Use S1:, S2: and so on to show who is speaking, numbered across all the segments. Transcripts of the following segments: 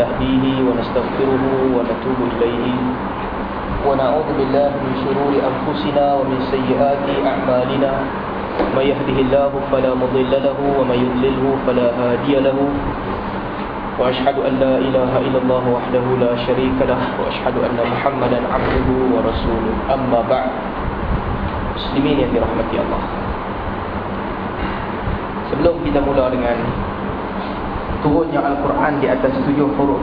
S1: ونستهديه ونستغفره ونتوب إليه. ونعوذ بالله من شرور أنفسنا ومن سيئات أعمالنا. من يهده الله فلا مضل له ومن يضلله فلا هادي له. وأشهد أن لا إله إلا الله وحده لا شريك له. وأشهد أن محمدا عبده ورسوله. أما بعد. مسلمين yang dirahmati Allah Sebelum kita mula dengan turunnya Al-Quran di atas tujuh huruf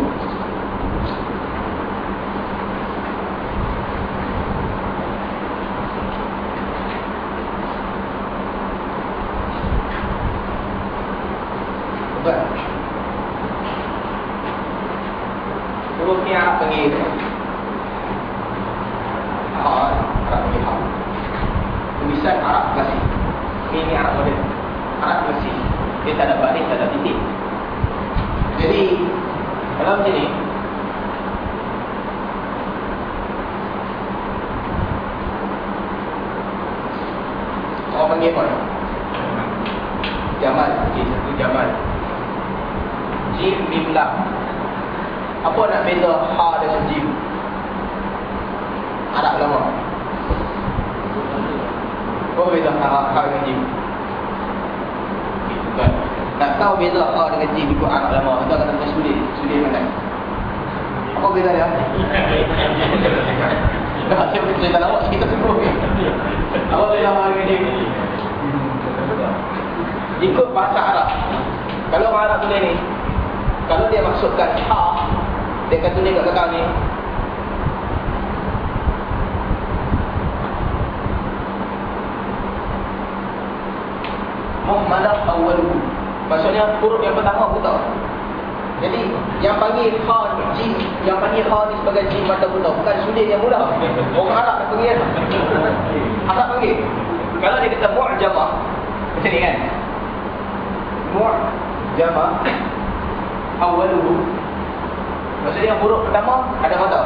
S1: ni Arab panggil Ha, Arab panggil Ha Tulisan Arab klasik Ini, ini Arab modern Arab klasik Dia tak ada baris, tak ada titik Jadi Kalau macam ni Orang panggil apa? Jamal Okey, satu Jamal Jim Mim Lam Apa nak beza Ha dengan Jim? Arab lama Apa beza Ha, ha dengan Jim? Okey, tuan Nak tahu beza Ha dengan Jim ikut Arab lama Tuan kata tanya sulit Sulit mana? Apa beza dia? Dah, saya cerita lawak kita semua Apa beza Ha dengan Jim? Ikut bahasa Arab Kalau orang Arab tulis ni Kalau dia maksudkan Ha Dia akan tulis kat belakang ni Muhammadah awalu Maksudnya huruf yang pertama buta Jadi yang panggil Ha Jim Yang panggil Ha ni sebagai Jim mata buta Bukan sulit yang mudah Orang Arab nak panggil Arab panggil Kalau dia kata mu'jamah Macam ni kan mu'jama awaluhu maksudnya huruf pertama ada mata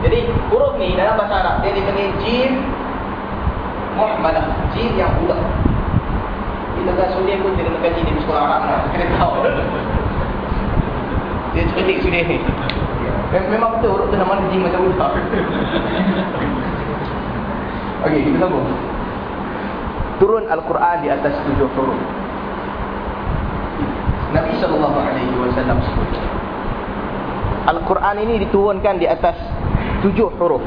S1: jadi huruf ni dalam bahasa Arab dia dipanggil jim muhammadah jim yang budak. Kita kan sudah pun dia kena kaji di sekolah Arab lah. Kena tahu. Dia cerdik sudah ni. Memang betul huruf tu nama jim macam budak. Okey, kita sambung. Turun Al-Quran di atas tujuh huruf. Nabi sallallahu alaihi wasallam sebut. Al-Quran ini diturunkan di atas tujuh huruf.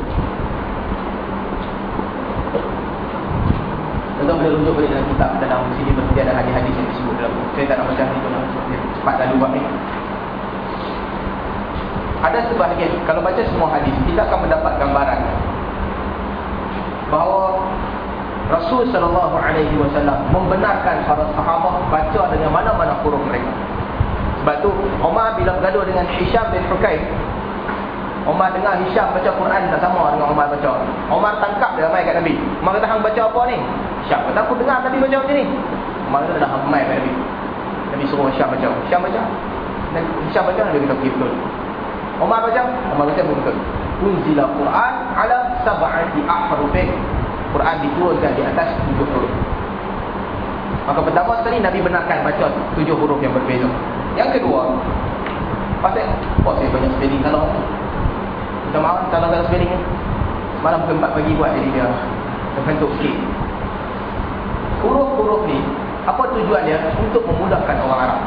S1: Tuan boleh rujuk balik dalam kitab dalam sini mesti ada hadis-hadis yang disebut dalam saya tak nak baca ni tuan cepat lalu buat ni. Ada sebahagian kalau baca semua hadis kita akan mendapat gambaran bahawa Rasul sallallahu alaihi wasallam membenarkan para sahabat baca dengan mana-mana huruf mereka. Sebab tu Umar bila bergaduh dengan Hisham bin Hukaim Umar dengar Hisham baca Quran tak sama dengan Umar baca. Umar tangkap dia mai kat Nabi. Umar kata hang baca apa ni? Hisham kata aku dengar Nabi baca macam ni. Umar kata dah hang mai kat Nabi. Nabi suruh Hisham baca. Hisham baca. Dan Hisham baca Nabi kata betul. Umar baca, Umar baca betul. Unzila Quran ala sab'ati ahrufin. Quran diturunkan di atas tujuh huruf. Maka pertama sekali Nabi benarkan baca tujuh huruf yang berbeza. Yang kedua, pasal oh saya banyak spelling kalau minta maaf kalau kalau spelling ni. Semalam pukul 4 pagi buat jadi dia terbentuk sikit. Huruf-huruf ni apa tujuan dia? Untuk memudahkan orang Arab.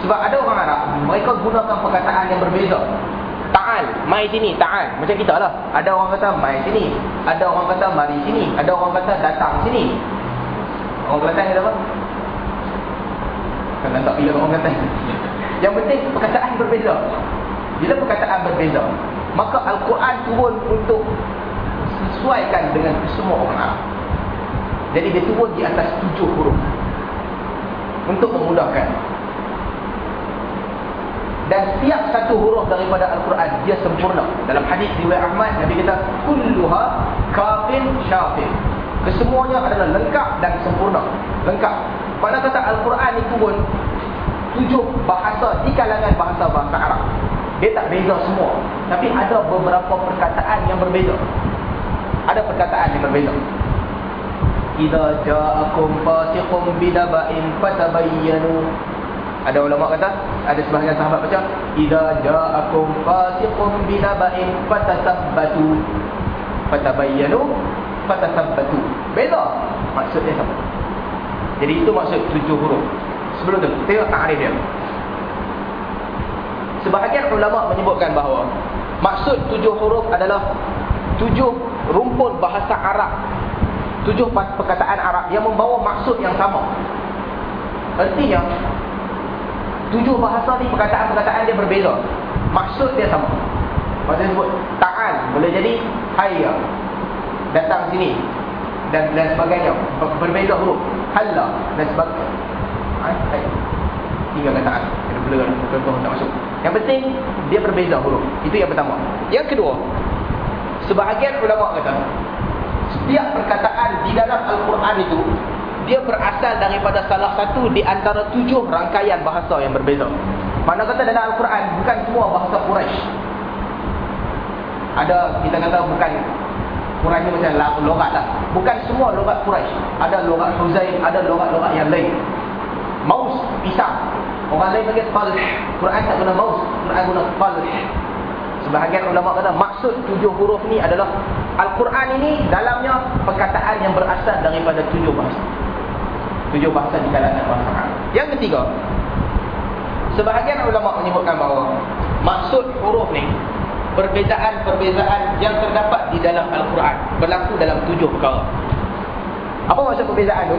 S1: Sebab ada orang Arab, mereka gunakan perkataan yang berbeza. Ta'al, mai sini, ta'al. Macam kita lah. Ada orang kata mai sini. Ada orang kata mari sini. Ada orang kata datang sini. Orang Kelantan kata apa? Kan tak pilih orang Kelantan. Yang penting perkataan berbeza. Bila perkataan berbeza, maka Al-Quran turun untuk sesuaikan dengan semua orang Arab. Jadi dia turun di atas tujuh huruf. Untuk memudahkan dan setiap satu huruf daripada Al-Quran dia sempurna. Dalam hadis riwayat Ahmad Nabi kata kulluha kafin syafin. Kesemuanya adalah lengkap dan sempurna. Lengkap. Pada kata Al-Quran itu pun tujuh bahasa di kalangan bahasa-bahasa Arab. Dia tak beza semua. Tapi ada beberapa perkataan yang berbeza. Ada perkataan yang berbeza. Idza ja'akum fasiqun binaba'in fatabayyanu. Ada ulama kata ada sebahagian sahabat baca idza ja'akum fasiqun binaba'in fatasabbatu fatabayyanu fatasabbatu beza maksudnya sama jadi itu maksud tujuh huruf sebelum tu tengok takrif dia sebahagian ulama menyebutkan bahawa maksud tujuh huruf adalah tujuh rumpun bahasa Arab. Tujuh perkataan Arab yang membawa maksud yang sama. Artinya tujuh bahasa ni perkataan-perkataan dia berbeza. Maksud dia sama. Maksudnya sebut ta'al boleh jadi hayya datang sini dan dan sebagainya. Berbeza huruf. Halla dan sebagainya. Hai tiga kataan. Kena blur contoh tak masuk yang penting dia berbeza huruf. Itu yang pertama. Yang kedua sebahagian ulama kata setiap perkataan di dalam al-Quran itu dia berasal daripada salah satu di antara tujuh rangkaian bahasa yang berbeza. Mana kata dalam al-Quran bukan semua bahasa Quraisy. Ada kita kata bukan Quraisy macam logat lah. Bukan semua logat Quraisy. Ada logat Huzaim ada logat-logat yang lain. Maus pisang orang lain panggil talh Quran tak guna maus Quran guna talh sebahagian ulama kata maksud tujuh huruf ni adalah Al-Quran ini dalamnya perkataan yang berasal daripada tujuh bahasa. Tujuh bahasa di kalangan bahasa Arab. Yang ketiga sebahagian ulama menyebutkan bahawa maksud huruf ni perbezaan-perbezaan yang terdapat di dalam Al-Quran berlaku dalam tujuh perkara. Apa maksud perbezaan tu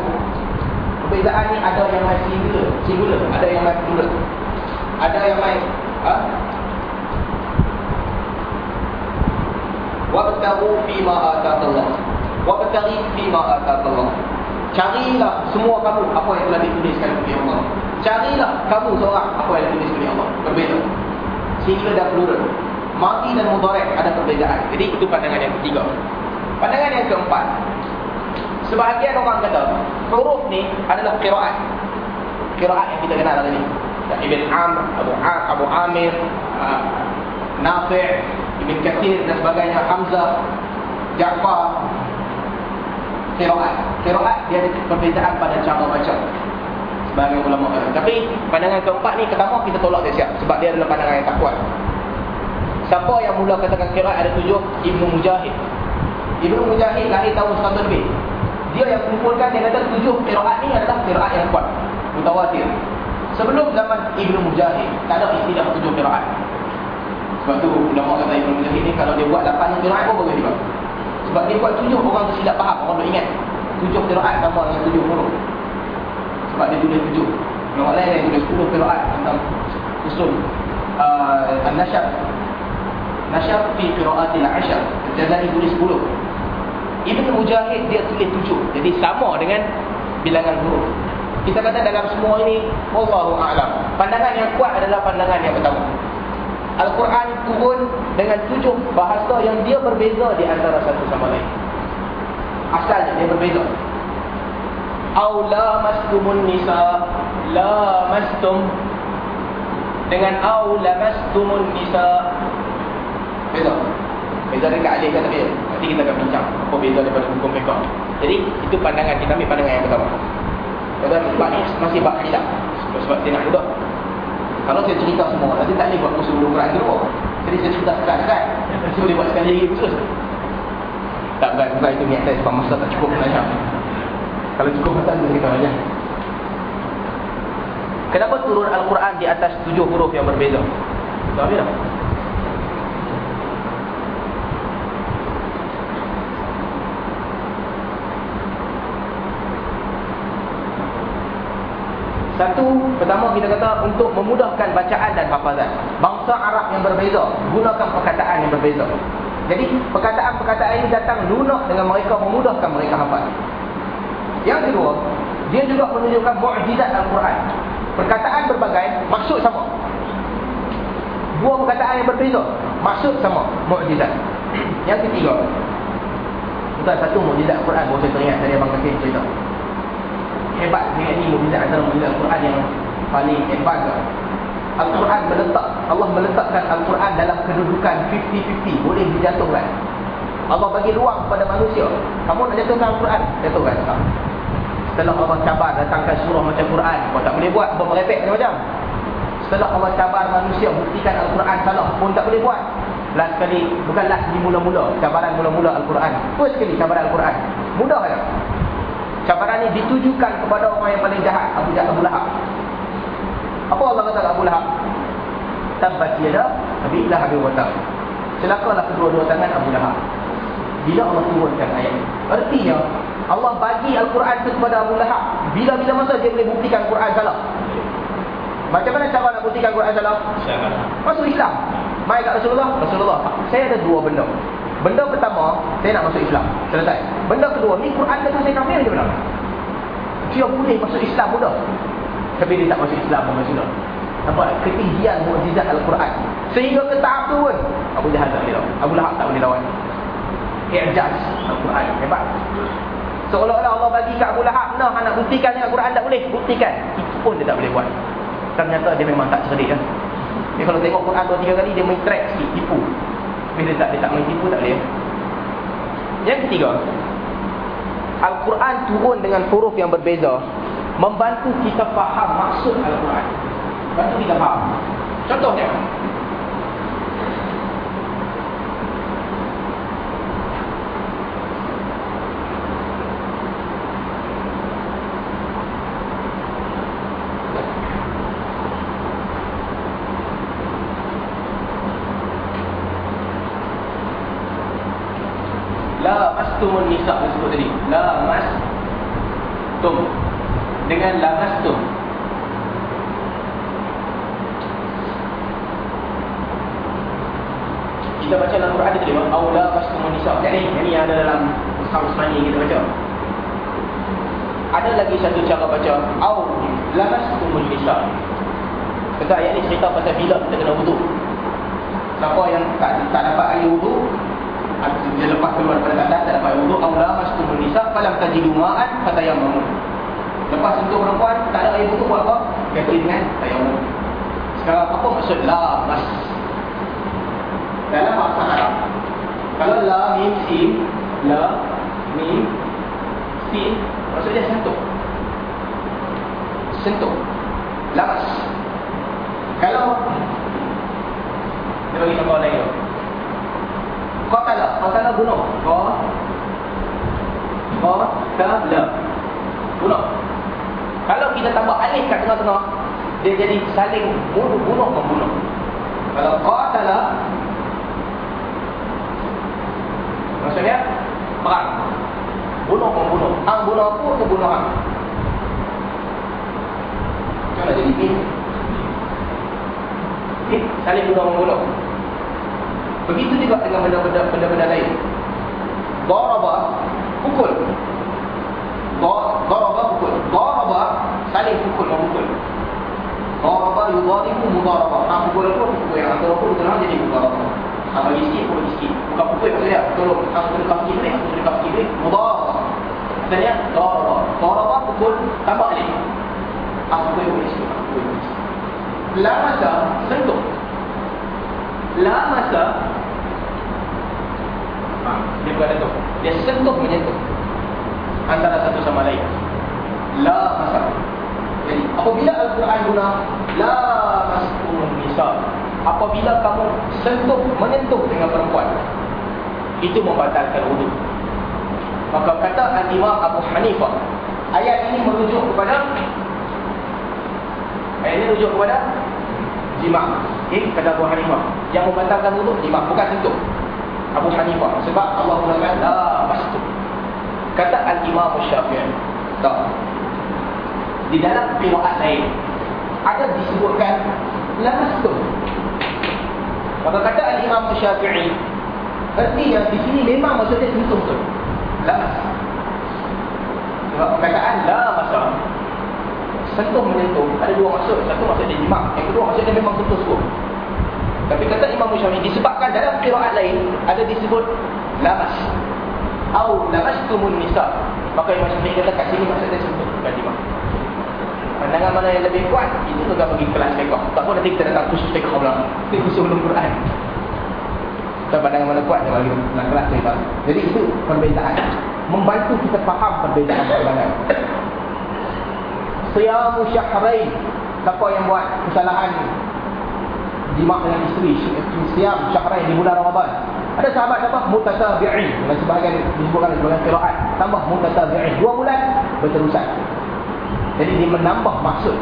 S1: Perbezaan ni ada yang main singular, singular, ada yang main plural. Ada yang main ha? Wabtahu fi ma atakallah. Wabtahi fi ma atakallah. Carilah semua kamu apa yang telah dituliskan oleh Allah. Carilah kamu seorang apa yang ditulis oleh Allah. Berbeza. Singular dan plural. Mati dan mudhari' ada perbezaan. Jadi itu pandangan yang ketiga. Pandangan yang keempat, Sebahagian orang kata huruf ni adalah qiraat. Qiraat yang kita kenal tadi. Ibn Amr, Abu Am, Abu Amir, uh, Nafi', Ibn Kathir dan sebagainya, Hamzah, Ja'far. Qiraat. Qiraat dia ada perbezaan pada cara baca. Sebagai ulama kata. Tapi pandangan keempat ni pertama kita tolak dia siap sebab dia adalah pandangan yang tak kuat. Siapa yang mula katakan qiraat ada tujuh? Ibnu Mujahid. Ibnu Mujahid lahir tahun 100 lebih dia yang kumpulkan dia kata tujuh qiraat ni adalah qiraat yang kuat mutawatir. Sebelum zaman Ibnu Mujahid tak ada istilah tujuh qiraat. Sebab tu ulama kata Ibnu Mujahid ni kalau dia buat lapan qiraat pun boleh juga. Sebab dia buat tujuh orang tu silap faham orang tak ingat. Tujuh qiraat sama dengan tujuh huruf. Sebab dia tulis tujuh. Ulama lain yang tulis sepuluh qiraat tentang usul uh, An-Nasyab. Nasyab fi qiraatil ashar. Jazari tulis sepuluh Ibn Mujahid dia tulis tujuh. Jadi sama dengan bilangan huruf. Kita kata dalam semua ini Wallahu a'lam. Pandangan yang kuat adalah pandangan yang pertama. Al-Quran turun dengan tujuh bahasa yang dia berbeza di antara satu sama lain. Asalnya dia berbeza. Aula mastumun nisa la mastum dengan aula mastumun nisa beza. Beza dekat alih kan tapi nanti kita akan bincang apa beza daripada hukum fiqh. Jadi itu pandangan kita ambil pandangan yang pertama. Kata sebab ni masih bab khilaf. Sebab, saya nak duduk. Kalau saya cerita semua, nanti tak boleh buat kursus ulum Quran kedua. Jadi saya cerita sekat-sekat. Saya boleh buat sekali lagi kursus. Tak bukan, bukan itu niat saya sebab masa tak cukup belajar. Kalau cukup masa kita kita belajar. Kenapa turun Al-Quran di atas tujuh huruf yang berbeza? Tak dah. Satu, pertama kita kata untuk memudahkan bacaan dan hafazan. Bangsa Arab yang berbeza gunakan perkataan yang berbeza. Jadi perkataan-perkataan ini datang lunak dengan mereka memudahkan mereka hafal. Yang kedua, dia juga menunjukkan mukjizat Al-Quran. Perkataan berbagai, maksud sama. Dua perkataan yang berbeza, maksud sama, mukjizat. Yang ketiga, bukan satu mukjizat Al-Quran, boleh teringat dari Abang Kasim cerita hebat dengan ini. Mukjizat antara mukjizat Al-Quran yang paling hebat Al-Quran meletak Allah meletakkan Al-Quran dalam kedudukan 50-50 boleh dijatuhkan. Allah bagi ruang kepada manusia. Kamu nak jatuhkan Al-Quran jatuhkan. Setelah Allah cabar datangkan surah macam Quran. Kau tak boleh buat apa merepek macam-macam. Setelah Allah cabar manusia buktikan Al-Quran salah pun tak boleh buat. Last sekali, bukan last di mula-mula, cabaran mula-mula Al-Quran. First sekali cabaran Al-Quran. Mudah tak? Cabaran ini ditujukan kepada orang yang paling jahat, Abu Jahat Abu Lahab. Apa Allah kata Abu Lahab? Tabbat yada Abi Lahab wa tab. Celakalah kedua-dua tangan Abu Lahab. Bila Allah turunkan ayat ini? Artinya, Allah bagi Al-Quran itu kepada Abu Lahab. Bila-bila masa dia boleh buktikan Al-Quran salah? Macam mana cara nak buktikan Quran salah? Masuk Islam. Mai kat Rasulullah, Rasulullah, saya ada dua benda. Benda pertama, saya nak masuk Islam. Selesai. Benda kedua, ni Quran kata saya kafir je benar. Dia boleh masuk Islam mudah. Tapi dia tak masuk Islam pun sudah. Nampak ketinggian mukjizat Al-Quran. Sehingga ke tahap tu pun Abu Jahal tak boleh lawan. Abu Lahab tak boleh lawan. I'jaz Al-Quran hebat. Seolah-olah Allah bagi kat Abu Lahab, nah nak buktikan dengan Quran tak boleh, buktikan. Itu pun dia tak boleh buat. Ternyata dia memang tak cerdik kan. Dia kalau tengok Quran dua tiga kali dia main track sikit, tipu. Bila tak dia tak main tipu tak boleh. Yang ketiga, Al-Quran turun dengan huruf yang berbeza membantu kita faham maksud Al-Quran. Bantu kita faham. Contohnya, mastumun nisa disebut tadi. La mastum. Dengan la mastum. Kita baca dalam Quran tadi, aula mastumun nisa. Jadi ini ada dalam Mushaf Usmani kita baca. Ada lagi satu cara baca au la mastumun nisa. Kata ayat ni cerita pasal bila kita kena wudu. Siapa yang tak, tak dapat air wudu dia lepas keluar pada atas tak dapat wuduk aula mastumul nisa falam tajidu ma'an fatayammamu. Lepas sentuh perempuan tak ada air wuduk buat apa? Ganti dengan tayammum sekarang apa maksud la mas dalam bahasa Arab kalau la mim sim la mim sim maksudnya sentuh sentuh lamas kalau dia bagi contoh lain Qatala, qatala bunuh. Qa Qatala. Bunuh. Kalau kita tambah alif kat tengah-tengah, dia jadi saling bunuh bunuh membunuh. Kalau qatala Maksudnya perang. Bunuh membunuh. Ang bunuh aku atau bunuh hang? Macam jadi ni? Ni saling membunuh. Begitu juga dengan benda-benda lain. Daraba pukul. Daraba pukul. Daraba saling pukul memukul. Daraba yudaribu mudaraba. Nak pukul apa? Pukul yang antara pukul tengah jadi mudaraba. Nak bagi sikit, pukul sikit. Bukan pukul maksudnya. Tolong, aku kena kaki ni, aku kena kaki ni. Mudaraba. Maksudnya, daraba. Daraba pukul tambah ni. Pukul sikit. Aku pukul pukul sikit. Lamasa sentuh. Lamasa ha, Dia bukan sentuh Dia sentuh menyentuh Antara satu sama lain La masalah Jadi apabila Al-Quran guna La maskumun nisa Apabila kamu sentuh menyentuh dengan perempuan Itu membatalkan wudhu Maka kata Al-Imam Abu Hanifah Ayat ini merujuk kepada Ayat ini merujuk kepada Jima' okay? Kata Abu Hanifah Yang membatalkan wudhu Jima' bukan sentuh Abu Hanifah sebab Allah mengatakan la mastu. Kata Al-Imam Syafi'i. Tak. Di dalam qiraat lain ada disebutkan la mastu. Maka kata Al-Imam Syafi'i artinya di sini memang maksudnya sentuh tu. La. Sebab perkataan la mastu sentuh menyentuh ada dua maksud. Satu maksud dia jimat, yang kedua maksudnya memang sentuh tu. Tapi kata Imam Syafi'i disebabkan dalam qiraat lain ada disebut lamas au lamastumun nisa. Maka Imam Syafi'i kata kat sini maksudnya sentuh kalimah. Pandangan mana yang lebih kuat itu juga bagi kelas fiqh. Tak apa nanti kita datang khusus fiqh pula. Ini khusus ulum Quran. Tak pandangan mana kuat bagi kelas fiqh. Jadi itu perbezaan membantu kita faham perbezaan perbezaan. Siyamu syahrain. Siapa yang buat kesalahan jima dengan isteri. Siam syahrain di bulan Ramadan. Ada sahabat apa mutatabi'in. Dan sebahagian disebutkan sebagai qiraat. Tambah mutatabi'in. Dua bulan berterusan. Jadi dia menambah maksud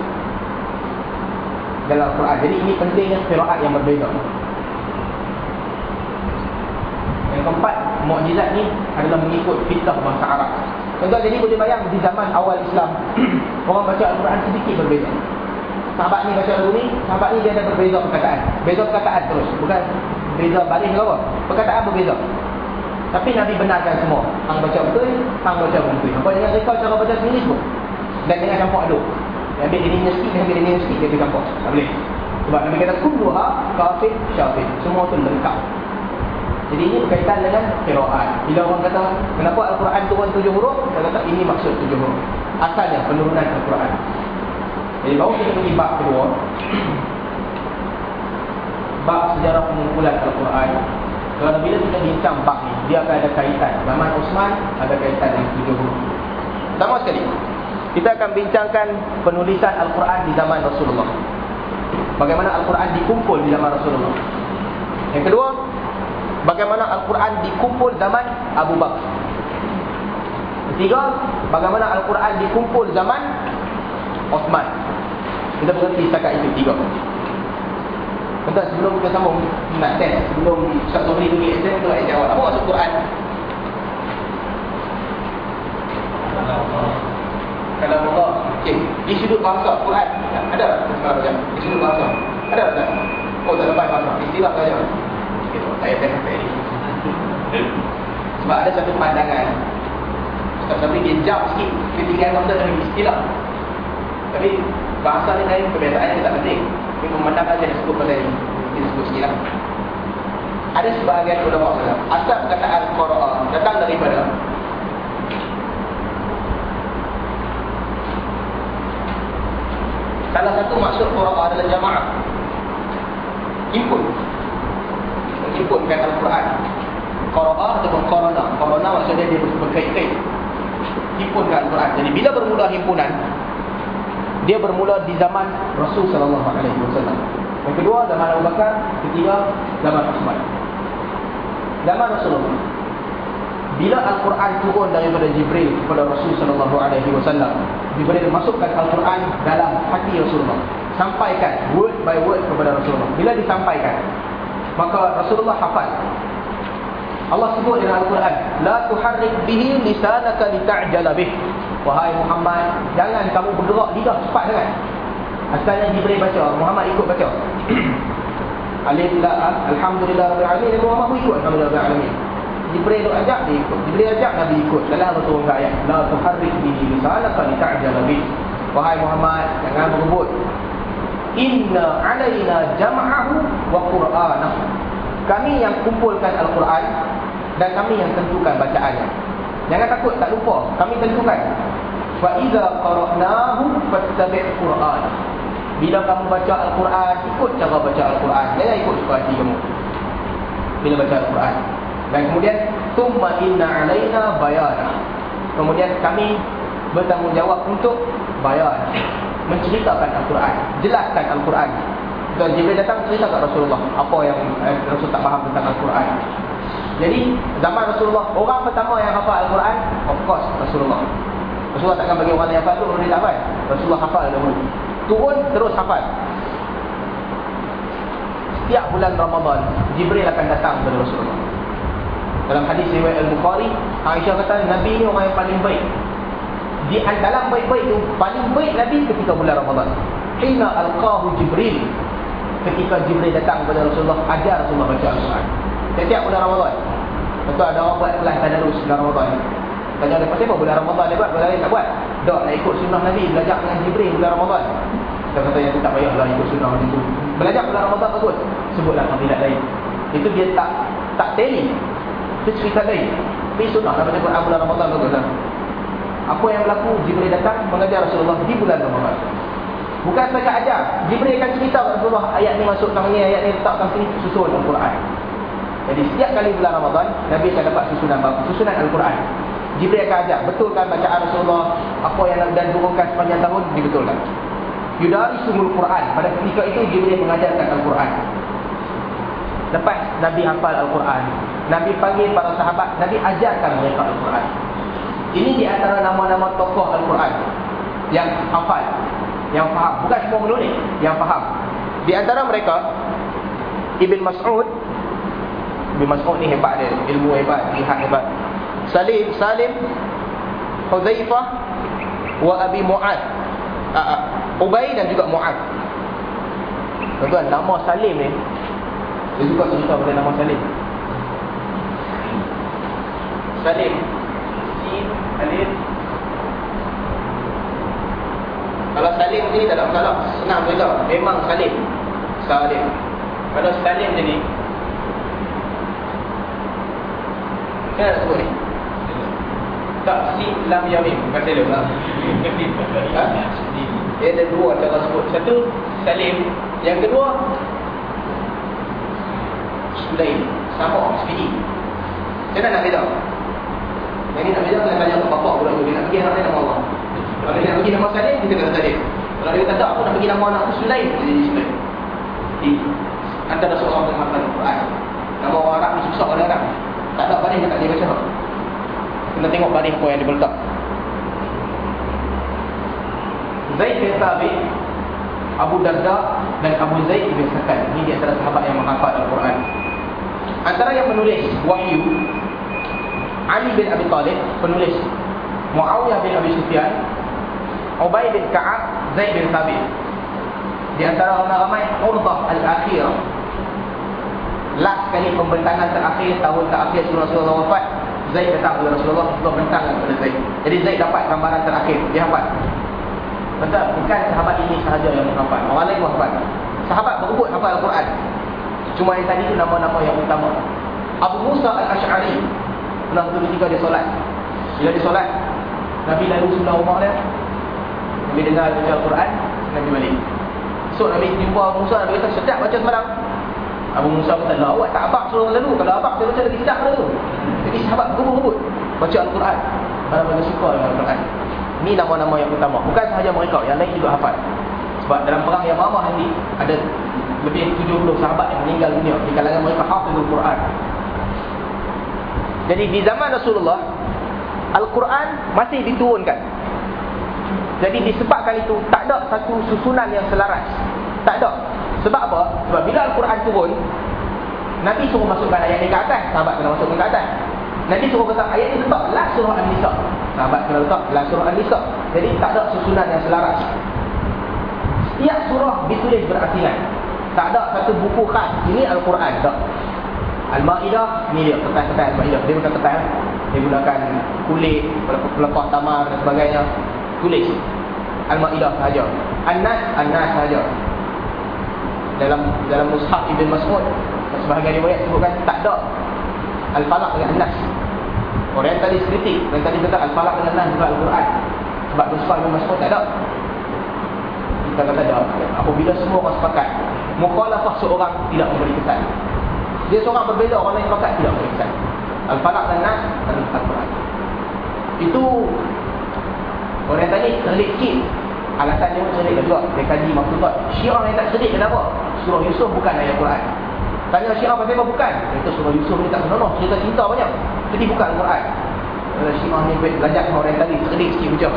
S1: dalam Al-Quran jadi ini pentingnya qiraat yang berbeza. Yang keempat mukjizat ni adalah mengikut fitrah bahasa Arab Contoh jadi boleh bayang di zaman awal Islam orang baca Al-Quran sedikit berbeza sahabat ni baca lagu ni, sahabat ni dia ada berbeza perkataan. Beza perkataan terus, bukan beza baris ke apa. Perkataan berbeza. Tapi Nabi benarkan semua. Hang baca betul, hang baca betul. Apa dengan rekod cara baca sendiri pun. Dan dengan campur aduk. Dia ambil ini sikit, dia ambil ini sikit, dia campur. Tak boleh. Sebab Nabi kata, kulluha kafir syafir. Semua tu lengkap. Jadi ini berkaitan dengan kiraat. Bila orang kata, kenapa Al-Quran turun tujuh huruf? Dia kata, ini maksud tujuh huruf. Asalnya penurunan Al-Quran. Jadi baru kita pergi bab kedua Bab sejarah pengumpulan Al-Quran Kerana bila kita bincang bab ni Dia akan ada kaitan Zaman Osman ada kaitan dengan tujuh huruf Sama sekali Kita akan bincangkan penulisan Al-Quran di zaman Rasulullah Bagaimana Al-Quran dikumpul di zaman Rasulullah Yang kedua Bagaimana Al-Quran dikumpul zaman Abu Bakar Ketiga Bagaimana Al-Quran dikumpul zaman Osman kita berhenti setakat itu tiga. Entah sebelum kita sambung nak test sebelum satu hari bagi exam tu ayat jawab. Apa maksud Quran? Kalau Allah, okey, di sudut bahasa Quran ada tak di sudut bahasa? Ada tak? Oh tak dapat bahasa. Istilah saja. Saya test sampai ni. Sebab ada satu pandangan. Ustaz Sabri dia jump sikit Ketinggian kata dengan istilah Tapi bahasa ni lain kebiasaannya tak penting. Ini memandang saja disebut pada ini. Ini disebut sikit lah. Ada sebahagian ulama SAW Asal perkataan Qur'an datang daripada Salah satu maksud Qur'an adalah jamaah. Himpun Himpunkan Al-Quran Qur'an ataupun Corona Corona maksudnya dia berkait-kait Himpunkan Al-Quran Jadi bila bermula himpunan dia bermula di zaman Rasul sallallahu alaihi wasallam. Yang kedua zaman Abu Bakar, ketiga zaman Uthman. Zaman Rasulullah. Bila Al-Quran turun daripada Jibril kepada Rasul sallallahu alaihi wasallam, Jibril masukkan Al-Quran dalam hati Rasulullah. Sampaikan word by word kepada Rasulullah. Bila disampaikan, maka Rasulullah hafal. Allah sebut dalam Al-Quran, la tuharrik bihi lisanaka lita'jala bih. Wahai Muhammad, jangan kamu bergerak lidah cepat sangat. Asalnya Jibril baca, Muhammad ikut baca. Alhamdulillah rabbil alamin, Muhammad pun ikut alhamdulillah rabbil alamin. Jibril duk ajak dia ikut. Jibril ajak Nabi ikut. Dalam Allah turun ayat, la tuharrik bihi lisanaka lita'jala bih. Wahai Muhammad, jangan berebut. Inna alaina jam'ahu wa qur'anahu. Kami yang kumpulkan Al-Quran dan kami yang tentukan bacaannya. Jangan takut, tak lupa. Kami tentukan. Fa iza qara'nahu fattabi' Qur'an. Bila kamu baca Al-Quran, ikut cara baca Al-Quran. Jangan ikut suka hati kamu. Bila baca Al-Quran. Dan kemudian thumma inna 'alaina bayana. Kemudian kami bertanggungjawab untuk bayan menceritakan Al-Quran, jelaskan Al-Quran. Dan Jibril datang cerita kat Rasulullah apa yang eh, Rasul tak faham tentang Al-Quran. Jadi zaman Rasulullah orang pertama yang hafal Al-Quran of course Rasulullah. Rasulullah takkan bagi orang yang hafal tu orang tak hafal. Rasulullah hafal dahulu. Turun terus hafal. Setiap bulan Ramadan Jibril akan datang kepada Rasulullah. Dalam hadis riwayat Al-Bukhari, Aisyah kata Nabi ni orang yang paling baik. Di dalam baik-baik tu paling baik Nabi ketika bulan Ramadan. Hina alqahu Jibril. Ketika Jibril datang kepada Rasulullah, ajar Rasulullah baca Al-Quran. Setiap bulan Ramadan. Betul ada orang buat kelas tadarus bulan Ramadan. Tanya dia pasal apa bulan Ramadan dia buat, bulan lain tak buat. Dok nak ikut sunnah Nabi, belajar dengan Jibril bulan Ramadan. Dia kata yang tak payahlah ikut sunnah Nabi tu. Belajar bulan Ramadan bagus. Sebutlah fadilat lain. Itu dia tak tak teli. Itu cerita lain. Tapi sunnah nak baca Quran bulan Ramadan baguslah. Apa yang berlaku? Jibril datang mengajar Rasulullah di bulan Ramadan. Bukan saja ajar. Jibril akan cerita kepada Rasulullah ayat ni masuk tang ni, ayat ni letak tang sini susun Al-Quran. Jadi setiap kali bulan Ramadan Nabi akan dapat susunan baru, susunan Al-Quran. Jibril akan ajak betulkan bacaan Rasulullah, apa yang dan turunkan sepanjang tahun dibetulkan. Yudari sumul Quran. Pada ketika itu boleh mengajarkan Al-Quran. Lepas Nabi hafal Al-Quran, Nabi panggil para sahabat, Nabi ajarkan mereka Al-Quran. Ini di antara nama-nama tokoh Al-Quran yang hafal, yang faham. Bukan semua menulis, yang faham. Di antara mereka, Ibn Mas'ud, Ibn Mas'ud ni hebat dia, ilmu hebat, lihat hebat. Salim, Salim, Huzaifah, wa Abi Mu'ad. Uh, Ubay dan juga Mu'ad. Tuan-tuan, nama Salim ni, saya suka cerita pada nama Salim. Salim. Alif. Kalau Salim ni tak ada masalah. Senang cerita. Memang Salim. Salim. Kalau Salim jadi. Kan nak sebut ni? Tak si lam yamim. Bukan Salim lah. Ha? Dia ada dua cara sebut. Satu, Salim. Yang kedua, Sulaim. Sama, sepidi. Macam mana nak beda? Yang ni beda, kena tanya untuk bapak pula. Dia nak pergi anak dia nama Allah. Kalau dia nak pergi nama Salim, kita kata Salim. Kalau dia kata tak, aku nak pergi nama anak aku Sulaim. Dia jadi Sulaim. Di antara seorang yang makan Al-Quran. Nama orang Arab ni susah orang-orang. Tak ada baris dekat dia baca. Kena tengok baris apa yang dia berletak. Zaid bin Thabit Abu Darda dan Abu Zaid bin Sakan Ini di antara sahabat yang menghafal Al-Quran Antara yang menulis Wahyu Ali bin Abi Talib Penulis Muawiyah bin Abi Sufyan Ubay bin Ka'ab Zaid bin Thabit Di antara orang ramai Urdah Al-Akhir Last kali pembentangan terakhir Tahun terakhir sebelum Rasulullah wafat Zaid datang kepada Rasulullah Untuk bentangan kepada Zaid Jadi Zaid dapat gambaran terakhir Dia hafal Betul, bukan sahabat ini sahaja yang menghafal. Orang lain pun. Sahabat berebut hafal Al-Quran. Cuma yang tadi itu nama-nama yang utama. Abu Musa Al-Ash'ari pernah satu ketika dia solat. Bila dia solat, Nabi lalu sebelah rumah dia. Nabi dengar baca Al-Quran, Nabi balik. So Nabi jumpa Abu Musa, Nabi kata, sedap baca semalam. Abu Musa kata, lah awak tak abak suruh lalu. Kalau abak, dia baca lagi sedap lalu. Jadi sahabat berebut-rebut baca Al-Quran. Kalau mereka suka dengan Al-Quran. Ini nama-nama yang utama. Bukan sahaja mereka, yang lain juga hafal. Sebab dalam perang yang ramah nanti, ada lebih 70 sahabat yang meninggal dunia. Di kalangan mereka hafizul Quran. Jadi di zaman Rasulullah, Al-Quran masih diturunkan. Jadi disebabkan itu, tak ada satu susunan yang selaras. Tak ada. Sebab apa? Sebab bila Al-Quran turun, Nabi suruh masukkan ayat ini ke atas. Sahabat kena masukkan ke atas. Nanti suruh kata ayat ini letak lah surah An-Nisa. Sahabat kena letak lah surah An-Nisa. Jadi tak ada susunan yang selaras. Setiap surah ditulis berartian. Tak ada satu buku khas. Ini Al-Quran. Tak. Al-Ma'idah, ni dia kertas-kertas Al-Ma'idah. Dia bukan kertas. Dia gunakan kulit, pelepah tamar dan sebagainya. Tulis. Al-Ma'idah sahaja. An-Nas, An-Nas sahaja. Dalam dalam Mushaf Ibn Mas'ud, sebahagian riwayat sebutkan tak ada Al-Falaq dengan An-Nas. Orientalis kritik. Orientalis kata Al-Falaq dengan An-Nas juga Al-Quran. Sebab Nusfah Ibn Mas'ud tak ada. Kita kata ada. Apabila semua orang sepakat. Mukhalafah seorang tidak memberi kesan. Dia seorang berbeza, orang lain sepakat tidak memberi kesan. Al-Falaq dan An-Nas dan Al-Quran. Itu Orientalis terlik sikit. Alasan dia cerdik juga. Dia kaji maksudnya. Syiah yang tak cerdik kenapa? Surah Yusuf bukan ayat Quran. Tanya Syiah pasal apa? Bukan. Itu surah Yusuf ni tak senonoh. Cerita cinta banyak. Jadi bukan Al-Quran. Syiah ni belajar dengan orang tadi. Cerdik sikit hujah.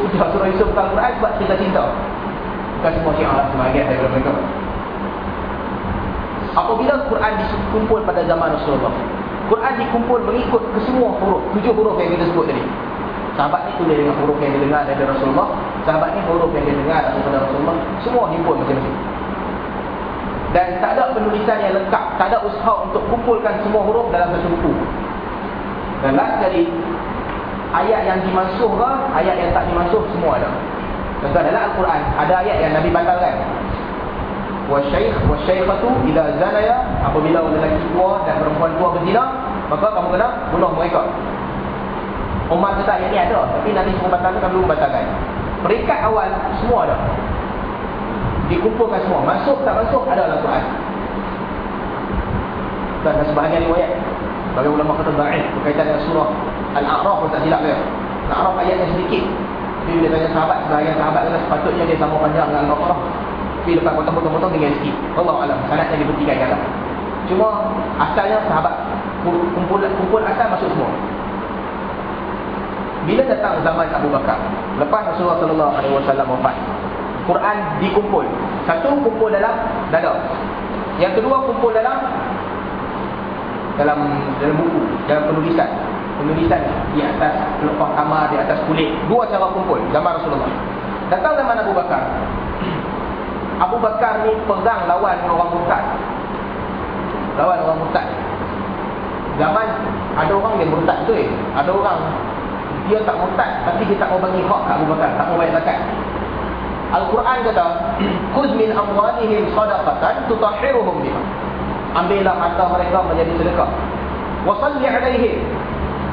S1: Hujah surah Yusuf bukan Al-Quran sebab cerita cinta. Bukan semua Syiah lah. Sebahagian daripada mereka. Apabila Quran dikumpul pada zaman Rasulullah. Quran dikumpul mengikut ke semua huruf. Tujuh huruf yang kita sebut tadi. Sahabat ni tulis dengan huruf yang dia dengar daripada Rasulullah. Sahabat ni huruf yang dia dengar daripada Rasulullah. Semua himpun macam-macam. Dan tak ada penulisan yang lengkap. Tak ada usaha untuk kumpulkan semua huruf dalam satu buku. Dan last kali, ayat yang dimansuh ke, ayat yang tak dimansuh, semua ada. Contoh dalam Al-Quran, ada ayat yang Nabi batalkan. Wasyaikh, wasyaikhatu, idha zanaya, apabila lelaki tua dan perempuan tua berzina, maka kamu kena bunuh mereka. Umar kata ayat ni ada, tapi Nabi semua batalkan, kami belum batalkan. Peringkat awal, semua ada dikumpulkan semua. Masuk tak masuk ada dalam Quran. Dan sebahagian riwayat. Bagi ulama kata da'if berkaitan dengan surah Al-A'raf pun tak silap dia. Al-A'raf ayatnya sedikit. Tapi bila tanya sahabat, sebahagian sahabat kata sepatutnya dia sama panjang dengan Al-Baqarah. Tapi lepas potong-potong-potong tinggal sikit. Allah Alam, sanatnya dipertikai lah. Cuma asalnya sahabat kumpul kumpul asal masuk semua. Bila datang zaman Abu Bakar, lepas Rasulullah wasallam wafat, Quran dikumpul. Satu kumpul dalam dada. Yang kedua kumpul dalam dalam dalam buku, dalam penulisan. Penulisan di atas lepas kamar, di atas kulit. Dua cara kumpul zaman Rasulullah. Datang zaman Abu Bakar. Abu Bakar ni pegang lawan orang murtad. Lawan orang murtad. Zaman ada orang yang murtad tu eh. Ada orang dia tak murtad tapi dia tak mau bagi hak kat Abu Bakar, tak mau bayar zakat. Al-Quran kata, "Khudh min amwalihim shadaqatan tutahhiruhum biha." Ambillah harta mereka menjadi sedekah. Wa salli 'alaihim.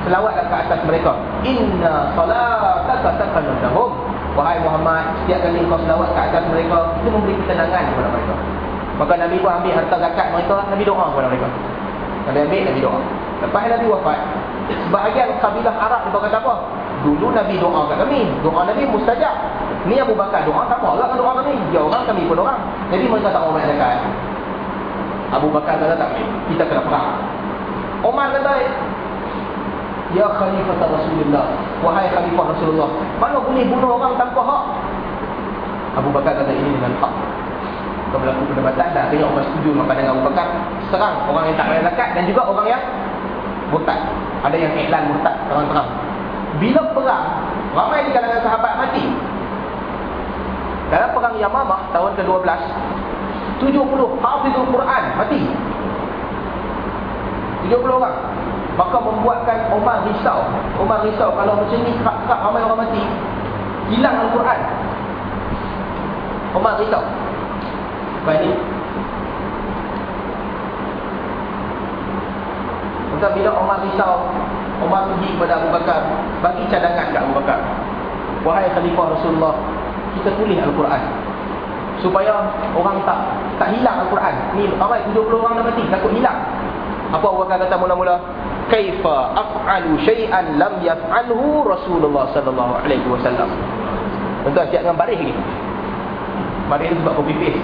S1: Selawatlah ke atas mereka. Inna salataka lahum. Wahai Muhammad, setiap kali kau selawat ke atas mereka, itu memberi ketenangan kepada mereka. Maka Nabi pun ambil harta zakat mereka, Nabi doa kepada mereka. Nabi ambil, Nabi doa. Lepas Nabi wafat, sebahagian kabilah Arab mereka kata apa? Dulu Nabi doa kat kami. Doa Nabi mustajab. Ni Abu Bakar doa apa. Allah doa kami. Dia orang, kami pun orang. Jadi mereka tak bayar zakat. Abu Bakar kata tak boleh. Kita kena perang. Omar kata, Ya Khalifah Rasulullah. Wahai Khalifah Rasulullah. Mana boleh bunuh orang tanpa hak? Abu Bakar kata ini dengan hak. Kau berlaku perdebatan dan akhirnya Umar setuju maka dengan Abu Bakar serang orang yang tak bayar zakat dan juga orang yang murtad. Ada yang iklan murtad terang-terang. Bila perang, ramai di kalangan sahabat mati. Dalam perang Yamamah tahun ke-12, 70 hafizul Quran mati. 70 orang. Maka membuatkan Umar risau. Umar risau kalau macam ni kak-kak ramai orang mati. Hilang Al-Quran. Umar risau. Baik. Maka bila Umar risau, Umar pergi kepada Abu Bakar, bagi cadangan ke Abu Bakar. Wahai Khalifah Rasulullah, kita tulis Al-Quran. Supaya orang tak tak hilang Al-Quran. Ni ramai 70 orang dah mati, takut hilang. Apa Abu Bakar kata mula-mula? Kaifa af'alu syai'an lam yaf'alhu Rasulullah sallallahu alaihi wasallam. Tentu siap dengan baris ni. Baris sebab copy paste.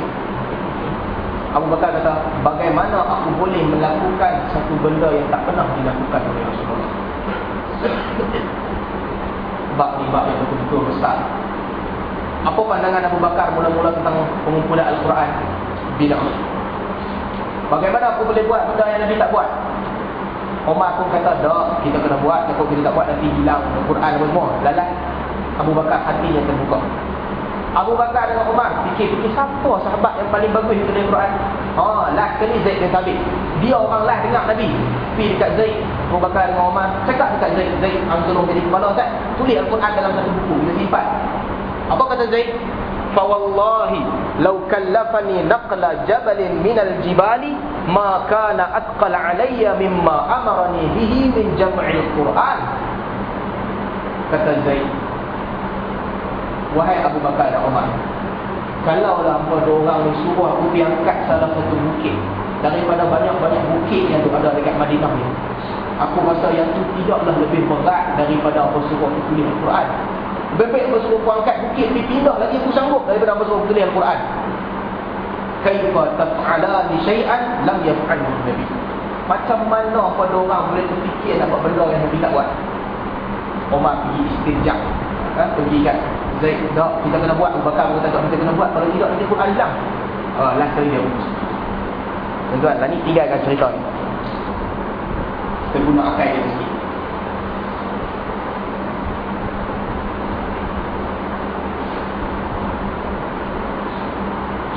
S1: Abu Bakar kata, bagaimana aku boleh melakukan satu benda yang tak pernah dilakukan oleh Rasulullah? Bab ni bab yang betul-betul besar. Apa pandangan Abu Bakar mula-mula tentang pengumpulan Al-Quran? Bid'ah. Bagaimana aku boleh buat benda yang Nabi tak buat? Omar pun kata, tak, kita kena buat. Takut kita tak buat, nanti hilang Al-Quran apa semua. Lalat. Abu Bakar hatinya terbuka. Abu Bakar dengan Umar fikir-fikir siapa sahabat yang paling bagus yang tulis Quran? Oh, lah kali Zaid bin Thabit. Dia orang lah dengar Nabi. Pergi dekat Zaid, Abu Bakar dengan Umar, cakap dekat Zaid, Zaid tolong jadi kepala Ustaz. Tulis Al-Quran dalam satu buku, kita simpan. Apa kata Zaid? Fa wallahi law kallafani naqla jabalin min al-jibali ma kana atqal alayya mimma amarani bihi min jam'il Quran. Kata Zaid, Wahai Abu Bakar dan Umar Kalau lah ada orang ni suruh aku pergi angkat salah satu bukit Daripada banyak-banyak bukit yang ada dekat Madinah ni Aku rasa yang tu tidaklah lebih berat daripada apa suruh aku tulis Al-Quran Lebih apa suruh angkat bukit Lebih pindah lagi aku sanggup daripada apa suruh Al-Quran. Kaifa taf'ala li syai'an lam yaf'alhu Nabi. Macam mana pada orang boleh terfikir buat benda yang Nabi tak buat? Umar pergi istirjak ha, Pergi kat Zaid tak kita kena buat. Bakar kata tak kita kena buat kalau tidak nanti Quran hilang ah uh, last kali dia tuan-tuan lah ni tinggalkan cerita ni. Kita guna akal sikit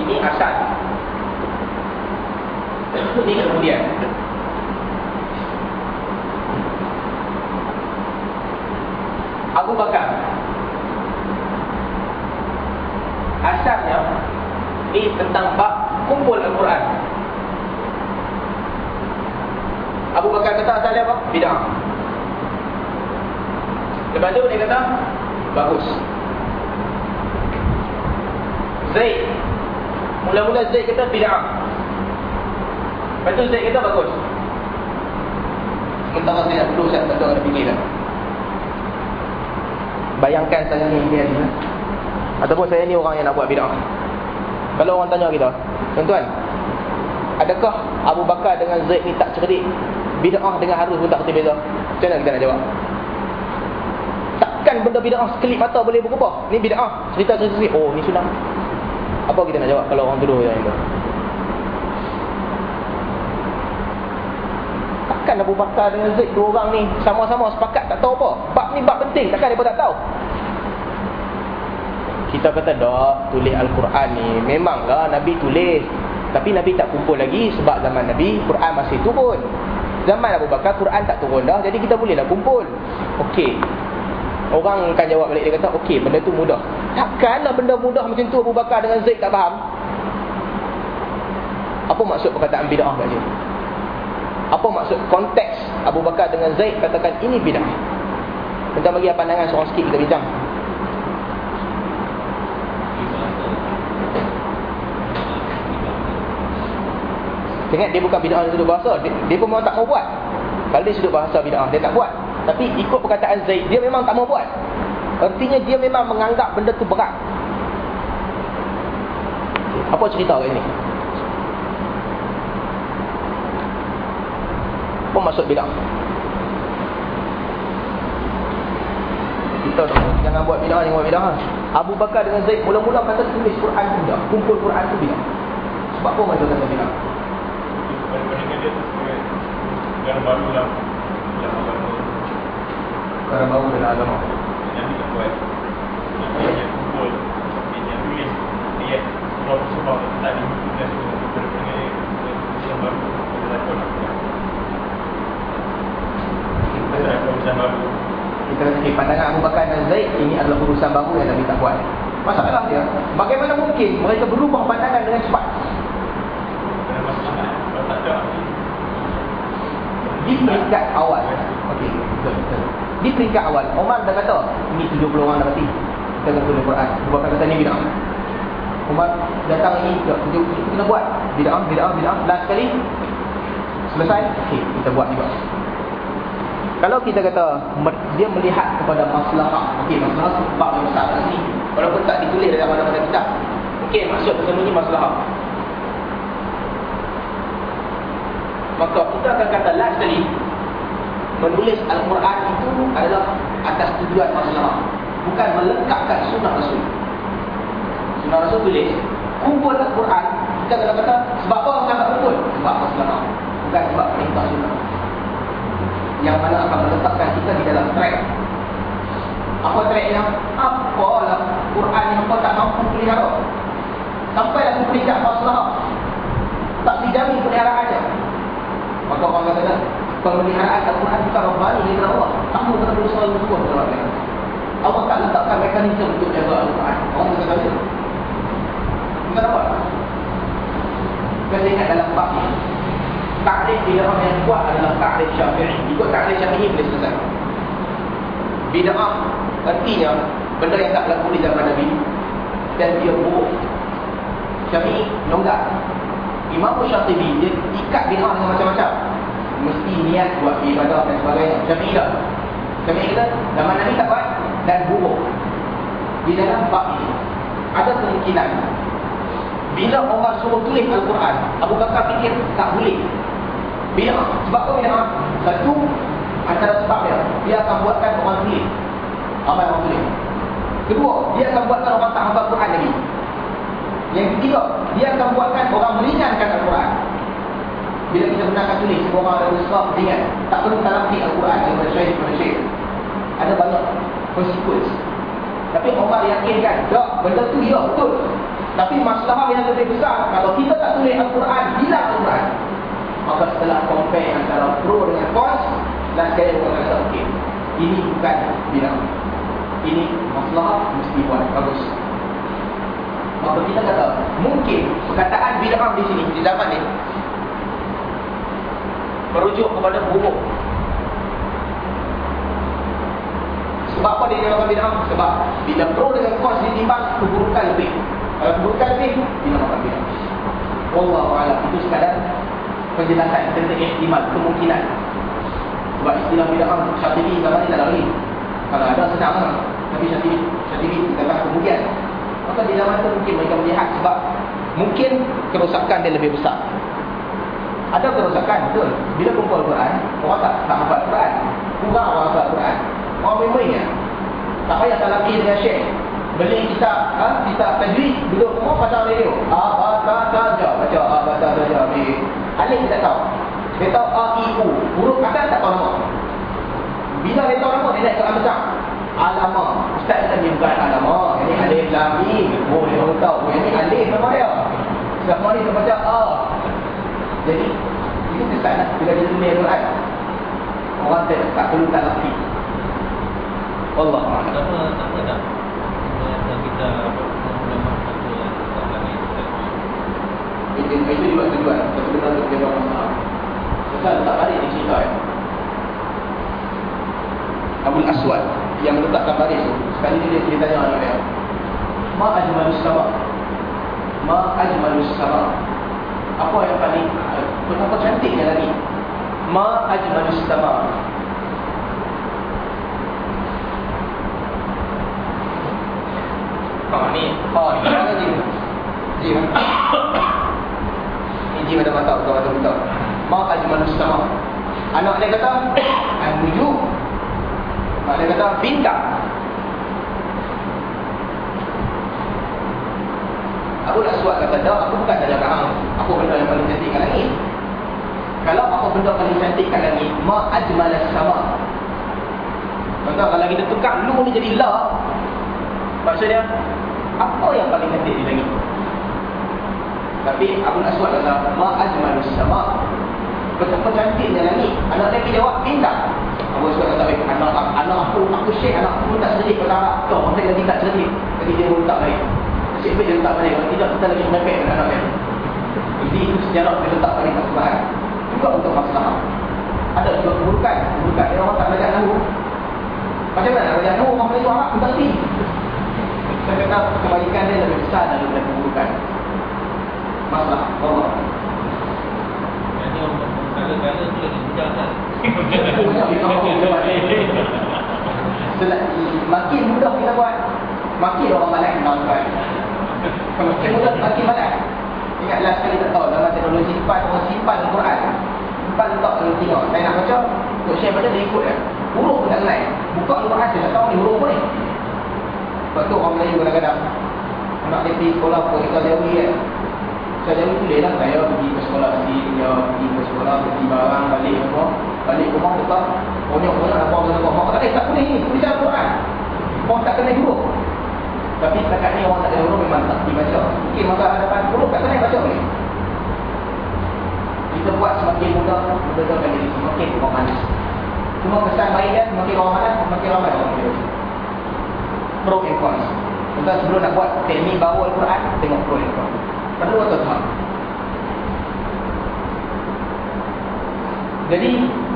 S1: ini asal ini kemudian Abu Bakar asalnya ni tentang bab kumpul Al-Quran. Abu Bakar kata asalnya apa? Bid'ah. Lepas tu dia kata bagus. Zaid mula-mula Zaid kata bid'ah. Lepas tu Zaid kata bagus. Sementara saya nak perlu saya tak tahu ada fikir. Bayangkan saya ni dia. Ataupun saya ni orang yang nak buat bid'ah. Kalau orang tanya kita, tuan-tuan, adakah Abu Bakar dengan Zaid ni tak cerdik? Bid'ah dengan harus pun tak kerti beza. Macam mana kita nak jawab? Takkan benda bid'ah sekelip mata boleh berubah? Ni bid'ah. Cerita-cerita Oh, ni sunnah. Apa kita nak jawab kalau orang tuduh yang itu? Takkan Abu Bakar dengan Zaid dua orang ni sama-sama sepakat tak tahu apa? Bab ni bab penting. Takkan mereka tak tahu? Kita kata dah tulis Al-Quran ni memanglah Nabi tulis tapi Nabi tak kumpul lagi sebab zaman Nabi Quran masih turun. Zaman Abu Bakar Quran tak turun dah jadi kita bolehlah kumpul. Okey. Orang akan jawab balik dia kata okey benda tu mudah. Takkanlah benda mudah macam tu Abu Bakar dengan Zaid tak faham. Apa maksud perkataan bid'ah kat sini? Apa maksud konteks Abu Bakar dengan Zaid katakan ini bid'ah? Kita bagi pandangan seorang sikit kita bincang. Ingat dia bukan bid'ah sudut bahasa. Dia, dia pun memang tak mau buat. Kalau dia sudut bahasa bid'ah, dia tak buat. Tapi ikut perkataan Zaid, dia memang tak mau buat. Artinya dia memang menganggap benda tu berat. Apa cerita kat sini? Apa maksud bid'ah? Kita jangan buat bid'ah, jangan buat bid'ah. Abu Bakar dengan Zaid mula-mula kata tulis Quran tu bid'ah. Kumpul Quran tu bid'ah. Sebab apa mereka kata bid'ah?
S2: Yang baru dalam Yang
S1: baru dalam agama
S2: Yang tak buat Yang yang kumpul Yang tulis Dia Kalau sebab Tak di buku Dan Yang baru Kita tak Kita baru.
S1: Kita kata okay, pandangan Abu Bakar dan Zaid Ini adalah urusan baru yang Nabi tak buat. Masalah dia Bagaimana mungkin mereka berubah pandangan dengan cepat? Di peringkat awal. Okey betul betul di peringkat awal Umar dah kata ini 70 orang dah mati kita kena tulis Quran. Umar kata ni bid'ah. Umar datang ini kita kena buat. Bid'ah bid'ah bid'ah. Last sekali selesai okey kita buat juga. Kalau kita kata dia melihat kepada masalah okey masalah sebab yang besar kat sini walaupun tak ditulis dalam mana-mana kitab okey maksud tersembunyi masalah maka kita akan kata last sekali menulis Al-Quran itu adalah atas tujuan masalah bukan melengkapkan sunnah Rasul. Sunnah Rasul tulis kumpul Al-Quran kita kata kata sebab apa kita nak kumpul? Sebab masalah bukan sebab perintah sunnah. Yang mana akan meletakkan kita di dalam track. Apa track yang apalah Quran yang kau tak mampu pelihara? Sampai aku peringkat masalah tak dijamin peliharaannya Maka orang kata pemeliharaan Al-Quran bukan Rabbani dari Allah. Kamu kena berusaha untuk Allah. Allah tak letakkan mekanisme untuk jaga Al-Quran. Orang kata kata. Bukan apa? Kita ingat dalam bab ini. Ta'rif bid'ah yang kuat adalah ta'rif syafi'i. Ikut ta'rif syafi'i boleh selesai. Bid'ah artinya benda yang tak berlaku di zaman Nabi dan dia buruk. Syafi'i longgar. Imam Syatibi dia ikat bid'ah dengan macam-macam. Mesti niat buat ibadah dan sebagainya. Syafi'i tak. Syafi'i kata zaman Nabi tak buat dan buruk. Di dalam bab ini ada kemungkinan bila orang suruh tulis Al-Quran, Abu Bakar fikir tak boleh. Bila sebab apa bila satu antara sebab dia, dia akan buatkan orang tulis. Apa yang orang tulis? Kedua, dia akan buatkan orang tak hafal Quran lagi. Yang ketiga, dia akan buatkan orang meringankan Al-Quran. Bila kita benarkan tulis, semua orang ada usaha ringan. Tak perlu talaki Al-Quran daripada syahid kepada syahid. Ada banyak konsekuensi. Tapi orang yakinkan, tak, benda tu ya, betul. Tapi masalah yang lebih besar, kalau kita tak tulis Al-Quran, hilang Al-Quran. Maka setelah compare antara pro dengan cons, dan sekali orang kata, okey, ini bukan bilang. Ini masalah mesti buat, bagus. Maka kita kata mungkin perkataan bid'ah di sini di zaman ini merujuk kepada buruk. Sebab apa dia dinamakan bid'ah? Sebab bila pro dengan kos ditimbang keburukan lebih. Kalau keburukan lebih dinamakan bid'ah. Wallahu a'lam. Itu sekadar penjelasan tentang ihtimal kemungkinan. Sebab istilah bid'ah Syafi'i ini tak lagi. Kalau ada senang lah. Tapi syafi'i, syafi'i kata kemudian. Maka di zaman itu mungkin mereka melihat sebab mungkin kerosakan dia lebih besar. Ada kerosakan, betul. Bila kumpul Quran, orang tak, tak hafal Quran. Kurang orang hafal Quran. Orang memorinya. Tak payah tak lagi dengan syekh. Beli kitab, ha? kitab tajwid, duduk semua pasal radio. Ah, baca saja, baca, ah, baca saja. Alif kita tahu. Dia tahu A, I, U. Huruf atas tak tahu nama. Bila dia tahu nama, dia naik ke alam besar. Alama. Ustaz kata bukan alama. Ini alif, lam, mim. Oh, dia tahu. Ini alif nama dia. Sebab ni dia baca A. Jadi, ini kesan lah. Bila dia tulis Quran. Orang tak, tak perlu tak lagi. Allah.
S3: Tak apa, tak tak. Kalau kita tak lagi
S1: Itu, itu juga tujuan. Tapi kita untuk jaga masalah. Sebab tak balik di cerita ya. Abul Aswad yang meletakkan baris. Sekali dia, dia tanya anak dia. Ma ajmalus sama. Ma ajmalus sama. Apa yang paling betapa cantiknya lagi? Ma ajmalus sama. Ha ni, ha ni mana je? Je. Ni je ada mata atau mata buta. Ma ajmalus sama. Anak dia kata, "An-nujum." Mak dia kata, "Bintang." Aku nak suat kata, "Dah, aku bukan tanya kau. Apa benda yang paling cantik kat langit?" Kalau apa benda paling cantik kat langit, ma ajmalas sama. Maka kalau kita tukar lu ni jadi la, maksudnya apa yang paling cantik di langit? Tapi aku nak suat ma ajmalus sama. Betapa cantiknya langit. Anak pergi jawab, bintang. Abu Suhaib kata, "Eh, anak, anak aku, aku syek, anak aku tak cerdik bahasa Arab. Kau orang lagi tak cerdik. Jadi dia pun tak baik. Nasib baik dia letak balik. Kalau tidak, kita lagi merepek dengan anak dia. Jadi itu sejarah dia letak balik tak sebab Juga untuk masalah. Ada juga keburukan. Keburukan dia orang tak belajar nahu. Macam mana belajar nahu? Orang Melayu Arab pun tak. Saya kata kebaikan dia lebih besar daripada keburukan. Masalah. Allah.
S3: Jadi orang kala-kala tu lagi bijak kan.
S1: Makin mudah kita buat Makin orang malas kita buat Makin mudah makin malas Ingat last kali tak tahu Dalam teknologi simpan Orang simpan Al-Quran. Simpan letak kalau tengok. Saya nak baca Untuk share baca dia ikut kan Huruf pun tak kenal Buka Al-Quran Saya tak tahu ni huruf apa ni. Sebab tu orang Melayu kadang-kadang Anak dia pergi sekolah Kau kita jauhi kan. Saya jauhi boleh lah Saya pergi ke sekolah Dia pergi ke sekolah Pergi barang balik apa. Balik rumah tetap Bonyok-bonyok nak buang dengan Mak kata, eh tak boleh ni, tulisan Al-Quran. Orang tak kena huruf Tapi setakat ni orang tak kena huruf memang tak dibaca Mungkin masa hadapan huruf tak kena baca boleh. Kita buat semakin mudah akan jadi semakin orang malas Cuma kesan baik dia, semakin orang malas Semakin ramai orang boleh Pro and cons Contoh sebelum nak buat teknik bawa Al-Quran Tengok pro and cons Perlu atau tak? Jadi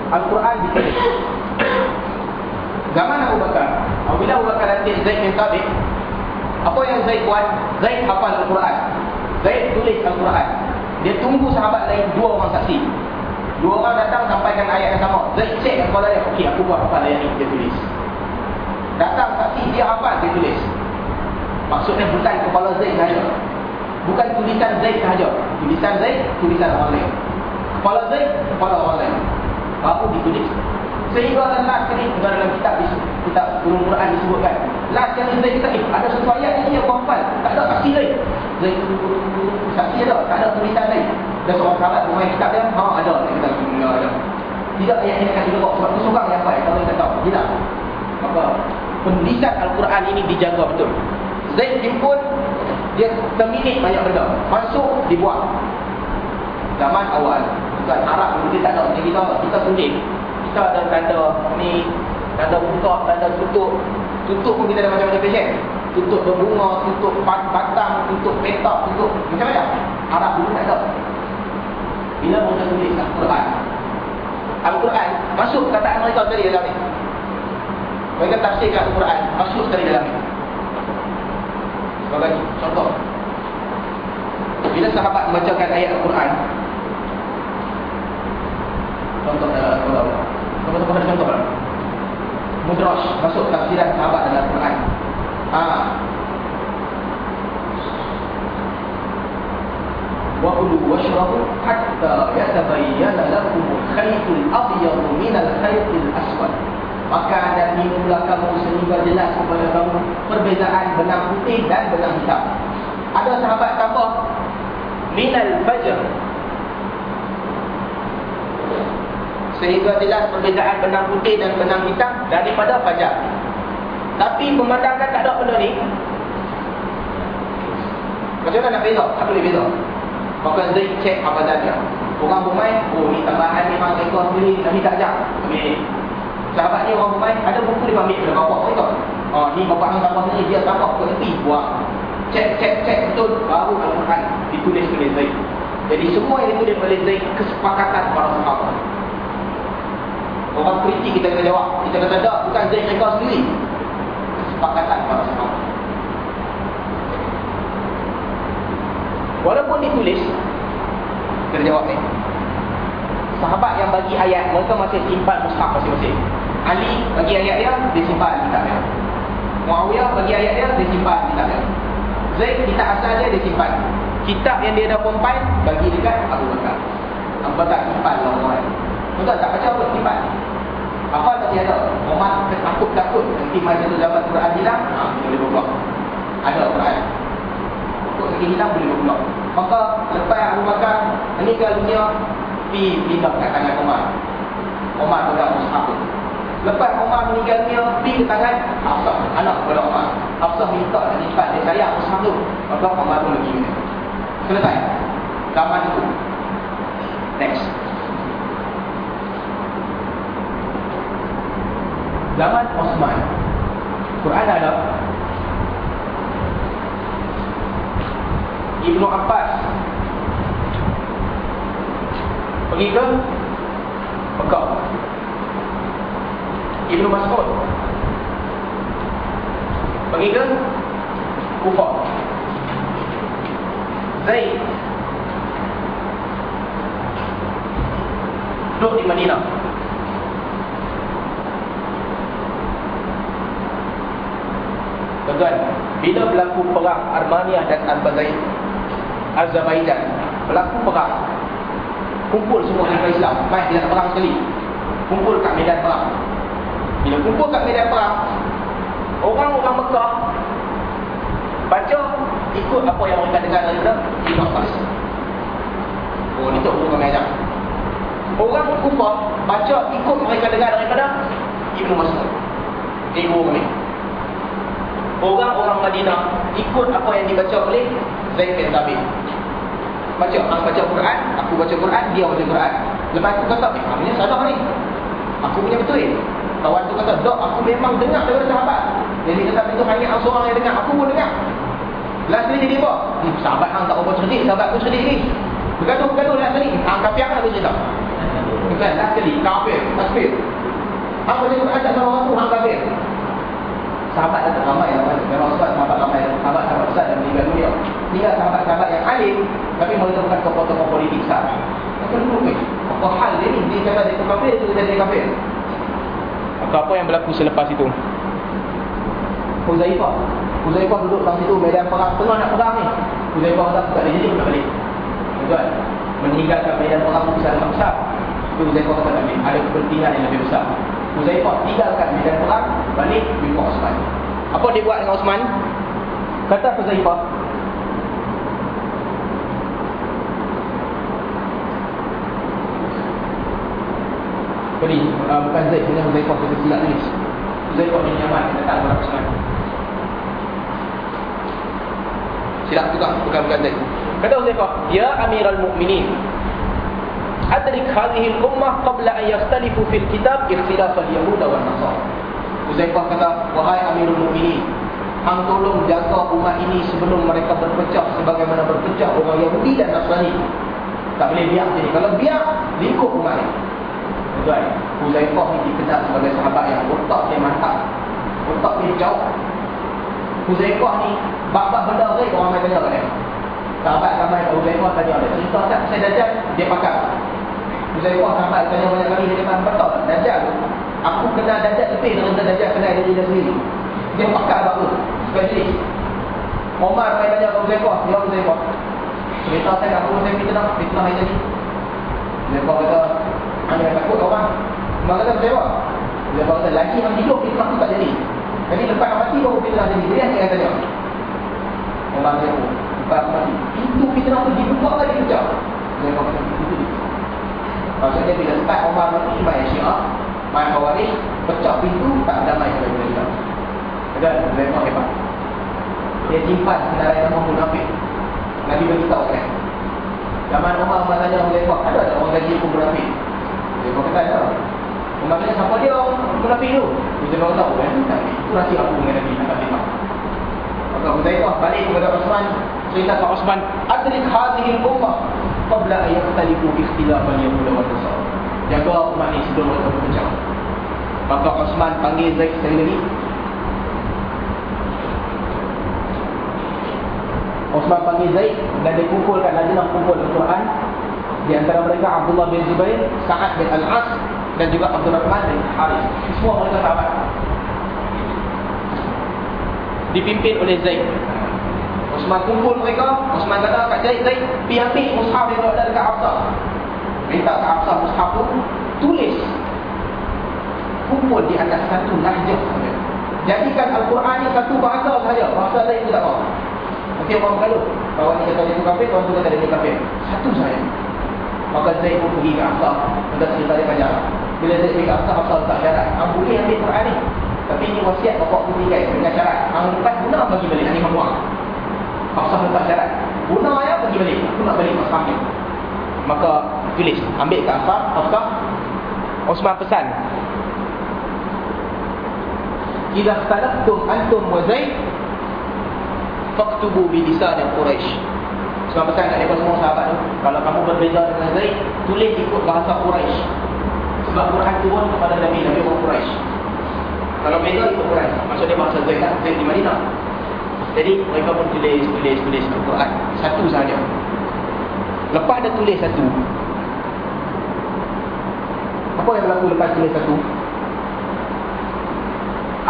S1: Al-Quran ditulis Zaman Abu Bakar. Apabila Abu Bakar nanti Zaid bin Thabit Apa yang Zaid buat? Zaid hafal Al-Quran. Zaid tulis Al-Quran. Dia tunggu sahabat lain Dua orang saksi. Dua orang datang sampaikan ayat yang sama. Zaid cek kepala dia Okey aku buat hafal ayat ni Dia tulis. Datang saksi dia hafal Dia tulis. Maksudnya bukan kepala Zaid sahaja. Bukan tulisan Zaid sahaja. Tulisan Zaid Tulisan orang lain. Kepala Zaid Kepala orang lain. Baru ditulis Sehingga last kali Juga dalam kitab Kitab Ulum Quran disebutkan Last kali Zaid kita Eh ada satu ayat ini yang hafal Tak ada saksi lain. Zaid Saksi ada Tak ada tulisan lain. Dan seorang sahabat Rumah kitab dia Ha ada. Kata Alhamdulillah ada. Tidak ayat ini akan dilerok Sebab tu seorang yang hafal Kalau kita tahu. Tidak. Maka Penulisan Al-Quran ini dijaga betul. Zaid himpun Dia terminit banyak benda. Masuk Dibuang. Zaman awal. Bukan dulu dia tak ada macam kita Kita tulis Kita ada tanda ni Tanda buka, tanda tutup. Tutup pun kita ada macam-macam fashion Tutup berbunga, tutup batang, tutup petak, tutup Macam-macam Arab dulu tak ada Bila mereka tulis Al-Quran? Al-Quran Masuk kataan mereka tadi dalam ni? Mereka tafsirkan Al-Quran Masuk tadi dalam ni? Sebagai contoh. Bila sahabat membacakan ayat Al-Quran Contoh dalam sekolah Contoh-contoh ada contoh lah mudrash masuk tafsiran sahabat dalam Quran. Ha. Wa kulu washrabu hatta yatabayyana lakum al-khaytul abyad min al-khaytil aswad. Maka dan minumlah kamu sehingga jelas kepada kamu perbezaan benang putih dan benang hitam. Ada sahabat tambah minal fajr sehingga jelas perbezaan benang putih dan benang hitam daripada fajar. Tapi memandangkan tak ada benda ni. Macam mana nak beza? Tak boleh beza. Maka Zaid cek apa saja. Orang bermain, oh ni tambahan memang ekor sendiri, tapi tak jam. Ambil. Sahabat ni orang bermain, ada buku dia ambil pada bapak kita. Oh, ni bapak hang tambah sendiri, dia tambah ke tepi, buang. Cek, cek, cek betul, baru Al-Quran ditulis oleh Zaid. Jadi semua yang ditulis oleh Zaid, kesepakatan para sahabat. Orang kritik kita kena jawab. Kita kata tak, bukan Zaid reka sendiri. Kesepakatan para sahabat. Walaupun ditulis, kita jawab ni. Sahabat yang bagi ayat, mereka masih simpan mushaf masing-masing. Ali bagi ayat dia, dia simpan kitab dia. Muawiyah bagi ayat dia, dia simpan kitab dia. Zaid kitab asal dia, dia simpan. Kitab yang dia dah compile, bagi dekat Abu Bakar. Abu Bakar simpan lah orang Betul tak baca apa simpan. Apa tak ada? Umar takut-takut nanti masa tu dapat Quran hilang, ha, boleh berbuat. Ada Quran. Takut nanti hilang boleh berbuat. Maka lepas Abu Bakar meninggal dunia, pi pindah kat tangan Umar. Umar pegang mushaf tu. Lepas Umar meninggal dunia, pi ke tangan Hafsah, anak kepada Umar. Hafsah minta nak simpan dia sayang mushaf tu. Maka Umar pun minum. Selesai. Zaman itu. Next. Zaman Osman. Quran ada. Ibnu Abbas pergi ke Mekah. Ibnu Mas'ud pergi ke Kufah. Zaid duduk di Madinah. Tuan-tuan, bila berlaku perang Armenia dan Azerbaijan, berlaku perang, kumpul semua negara Islam, mai dia nak perang sekali. Kumpul kat medan perang. Bila kumpul kat medan perang, orang-orang Mekah baca ikut apa yang mereka dengar daripada Ibn Abbas. Oh, ni tu bukan medan. Orang Kufah baca ikut mereka dengar daripada Ibnu Mas'ud. Ibu kami. Orang-orang Madinah ikut apa yang dibaca oleh Zaid bin Thabit. Baca, aku baca Quran, aku baca Quran, dia baca Quran. Lepas tu kata, eh, ini salah ni. Aku punya betul. Kawan tu kata, dok, aku memang dengar daripada sahabat. Jadi kata itu hanya seorang yang dengar, aku pun dengar. Last ni jadi apa? Hmm, sahabat hang tak apa cerdik, sahabat aku cerdik ni. Bergaduh-gaduh last ni. Hang kapiak lah aku cerita. Bukan, last kali, kafir. Apa dia Quran tak sama orang tu, hang kafir. Sahabat tak ramai yang banyak. Memang sebab sahabat ramai, sahabat-sahabat besar yang meninggal dunia. Tinggal sahabat-sahabat yang alim, tapi mereka bukan tokoh-tokoh politik besar. Apa dulu ni? Apa hal dia ni? Dia kata dia kafir, dia jadi kafir. Maka apa yang berlaku selepas itu? Huzaifah. Huzaifah duduk dalam situ medan perang, tengah nak perang ni. Huzaifah kata, tak ada jadi pun tak balik. Tuan, meninggalkan medan perang itu besar besar. Itu Huzaifah kata tak balik. Ada kepentingan yang lebih besar. Huzaifah tinggalkan medan perang, balik jumpa Osman. Apa dia buat dengan Osman? Kata Huzaifah, Jadi, uh, bukan Zaid, bukan Huzaifah kita silap ni. Huzaifah bin Yaman datang kepada Osman. Silap juga, bukan bukan Zaid. Kata Huzaifah, "Ya Amirul Mukminin, adrik hadhihi al-ummah qabla an yakhtalifu fil kitab ikhtilaf al-yahud wal nasara." Huzaifah kata, "Wahai Amirul Mukminin, hang tolong jaga umat ini sebelum mereka berpecah sebagaimana berpecah orang Yahudi dan Nasrani." Tak boleh biar jadi. Kalau biar, lingkup umat ini. Tuan, Huzaifah ni dikenal sebagai sahabat yang otak dia mantap. Otak dia jauh. Huzaifah ni, bab-bab benda gaib orang main tanya kat dia. Sahabat ramai kat Huzaifah tanya dia. Cerita tak saya dajjal, dia pakar. Huzaifah sahabat tanya banyak kali, dia kata, betul tak? Dajjal Aku kenal dajat lebih dengan dajat kenal diri dia sendiri. Dia pakar baru. Spesialis. Omar main belajar Abu Zaifah. Dia Abu Zaifah. Cerita saya nak Abu Zaifah fitnah. Fitnah yang jadi. Zaifah kata, mana yang takut orang? Omar kata Abu Zaifah. Zaifah kata, lagi yang hidup fitnah tu tak jadi. Jadi lepas mati baru fitnah jadi. Dia yang kata dia. Omar kata, lepas mati. Pintu fitnah tu dibuka lagi pecah. Zaifah kata, itu dia. Maksudnya bila start Omar mati, Imam Syiah, Main Khawarij, pecah pintu, tak damai kepada kita. Dan Zaifah hebat. Dia simpan senarai nama munafik. Nabi beritahu kan. Zaman Umar Umar tanya Zaifah, ada tak orang gaji pun munafik? Zaifah kata ada. Umar tanya siapa dia munafik tu? Abu Zaifah tahu kan? Itu rahsia aku dengan Nabi nak Zaifah. Maka Abu Zaifah balik kepada Osman. Cerita ke Osman. Adrik hadihil ummah. Qabla ayat talibu ikhtilafan mudah wa tasar. Jaga umat ni sebelum mereka berpecah. Maka Osman panggil Zaid sekali lagi. Osman panggil Zaid dan dia kumpulkan lajnah kumpul Al-Quran di antara mereka Abdullah bin Zubair, Sa'ad bin Al-As dan juga Abdul Rahman bin Harith. Semua mereka sahabat. Dipimpin oleh Zaid. Osman kumpul mereka, Osman kata kat Zaid, pergi ambil mushaf yang ada dekat Hafsah. Minta ke Hafsah mushaf tu, tulis. Kumpul di atas satu lahjah. Jadikan Al-Quran ni satu bahasa saja, bahasa lain tu tak apa. Nanti orang bergaduh. Kawan ni kata dia tu kafir, kawan tu kata dia kafir. Satu saja. Maka Zaid pun pergi ke Hafsah. Kata cerita dia panjang. Bila Zaid pergi ke Hafsah, Hafsah letak syarat. Ang boleh ambil Quran ni. Tapi ini wasiat bapak pun tinggal dengan syarat. Ang lepas guna bagi balik. Ini mamuang. Hafsah letak syarat. Guna ya pergi balik. Aku nak balik Hafsah ni. Maka tulis. Ambil ke Hafsah. Hafsah. Osman pesan. Ila khtalaftum antum wa Zaid faktubu bi lisan Quraisy. Sebab pesan kat mereka semua sahabat tu, kalau kamu berbeza dengan Zaid, tulis ikut bahasa Quraisy. Sebab Quran turun kepada Nabi Nabi orang Quraisy. Kalau beza ikut Quraisy, maksudnya bahasa Zaid kan, Zaid di Madinah. Jadi mereka pun tulis, tulis, tulis Al-Quran satu saja. Lepas dia tulis satu, apa yang berlaku lepas tulis satu?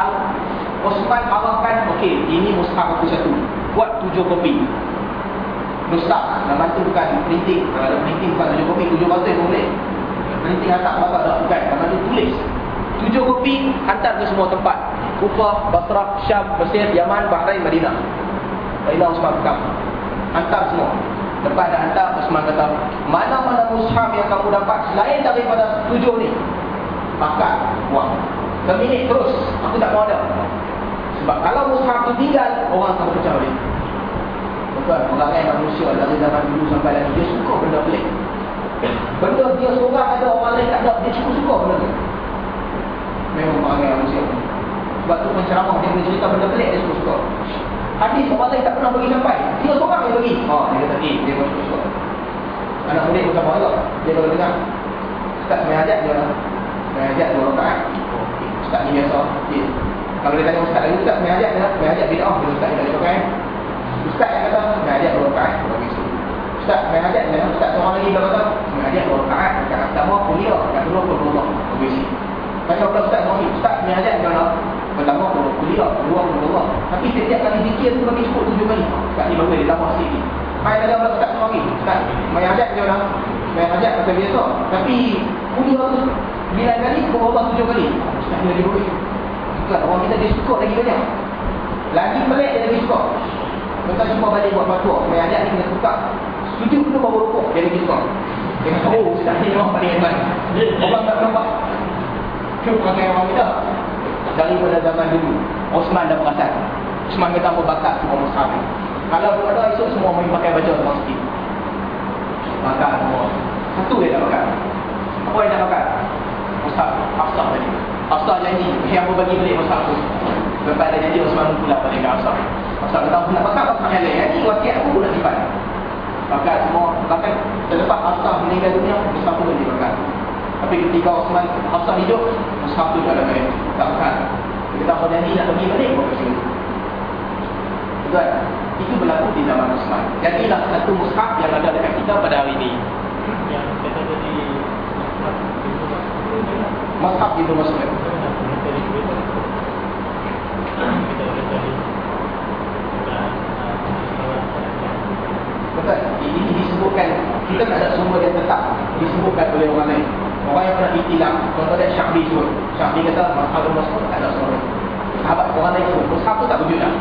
S1: Al Osman arahkan, okey, ini mushaf aku satu. Buat tujuh kopi. Nustak, nama tu bukan printing. Kalau printing bukan tujuh kopi, tujuh pun boleh. Printing hantar bapak tak bukan. Nama tu tulis. Tujuh kopi, hantar ke semua tempat. Kufah, Basrah, Syam, Mesir, Yaman, Bahrain, Madinah. Madinah Osman bekam. Hantar semua. Lepas dah hantar, Osman kata, mana-mana mushaf yang kamu dapat selain daripada tujuh ni, makan, buang. Keminit terus, aku tak mau ada. Sebab kalau mushaf tu tinggal, orang akan berpecah balik. Bukan, orang yang manusia dari zaman dulu sampai lagi, dia suka benda pelik. Benda dia seorang ada, orang lain tak ada, dia cukup suka benda tu. Memang orang yang manusia. Sebab tu penceramah dia boleh cerita benda pelik, dia suka-suka. Hadis orang lain tak pernah bagi sampai. Dia seorang yang bagi. Oh, dia kata, eh, dia suka-suka. Anak murid pun sama juga. Dia kalau dengar, Ustaz sebenarnya ajak dia, sebenarnya ajak dua rakaat. Ustaz ni biasa. Okay. Kalau dia tanya Ustaz lagi, Ustaz punya ajak dia, punya ajak bid'ah, dia Ustaz dia tak pakai. Ustaz yang kata, punya ajak dua dua minggu. Ustaz punya ajak dia, Ustaz seorang lagi dia kata, punya ajak dua rakaat, kat pertama kuliah, kat kedua pun Allah, dua Tanya pula Ustaz lagi, Ustaz punya ajak dia kata, pertama pun kuliah, kedua pun Allah. Tapi setiap kali zikir tu bagi cukup tujuh kali. Ustaz ni bagus, dia tambah sikit. Mai tanya pula Ustaz lagi, Ustaz, punya ajak dia kata, punya ajak macam biasa. Tapi kuliah tu, Bila kali, kau Allah tujuh kali. Ustaz ni lagi bagus bukan orang kita dia suka lagi banyak lagi pelik dia lagi suka semua balik buat fatwa yang ayat ni kena tukar sujud tu baru rukuk dia lagi kata oh ustaz ni memang paling hebat orang tak nampak tu perangai orang kita daripada zaman dulu. Osman dah perasan Osman kata apa bakat semua mushaf kalau ada esok semua main pakai baju dalam sikit. Bakat semua. Satu dia tak bakat. Apa yang tak bakat? Mushaf hafsah tadi. Hafsah janji. Yang aku bagi balik masa aku Lepas ada janji Osman pula balik ke Hafsah. Hafsah kata aku nak pakai apa yang lain? Ini wasiat aku pun nak simpan. Pakai semua. Bahkan selepas Hafsah meninggal dunia Hafsah pun boleh pakai Tapi ketika Osman Hafsah hidup Hafsah tu tak ada baik Tak pakai Dia kata aku janji nak pergi balik Aku kasi Betul Itu berlaku di zaman Osman Jadilah satu mushaf yang ada dekat kita pada hari ini
S3: Yang
S1: Mashab Ibnu Mas'ud. Betul. Ini disebutkan kita tak ada sumber yang tetap disebutkan oleh orang lain. Orang yang pernah ikhtilaf, contohnya Syafi'i sebut. Syafi'i kata Ibnu Mas'ud tak ada sumber. Sahabat orang lain Mushab tu tak wujud dah.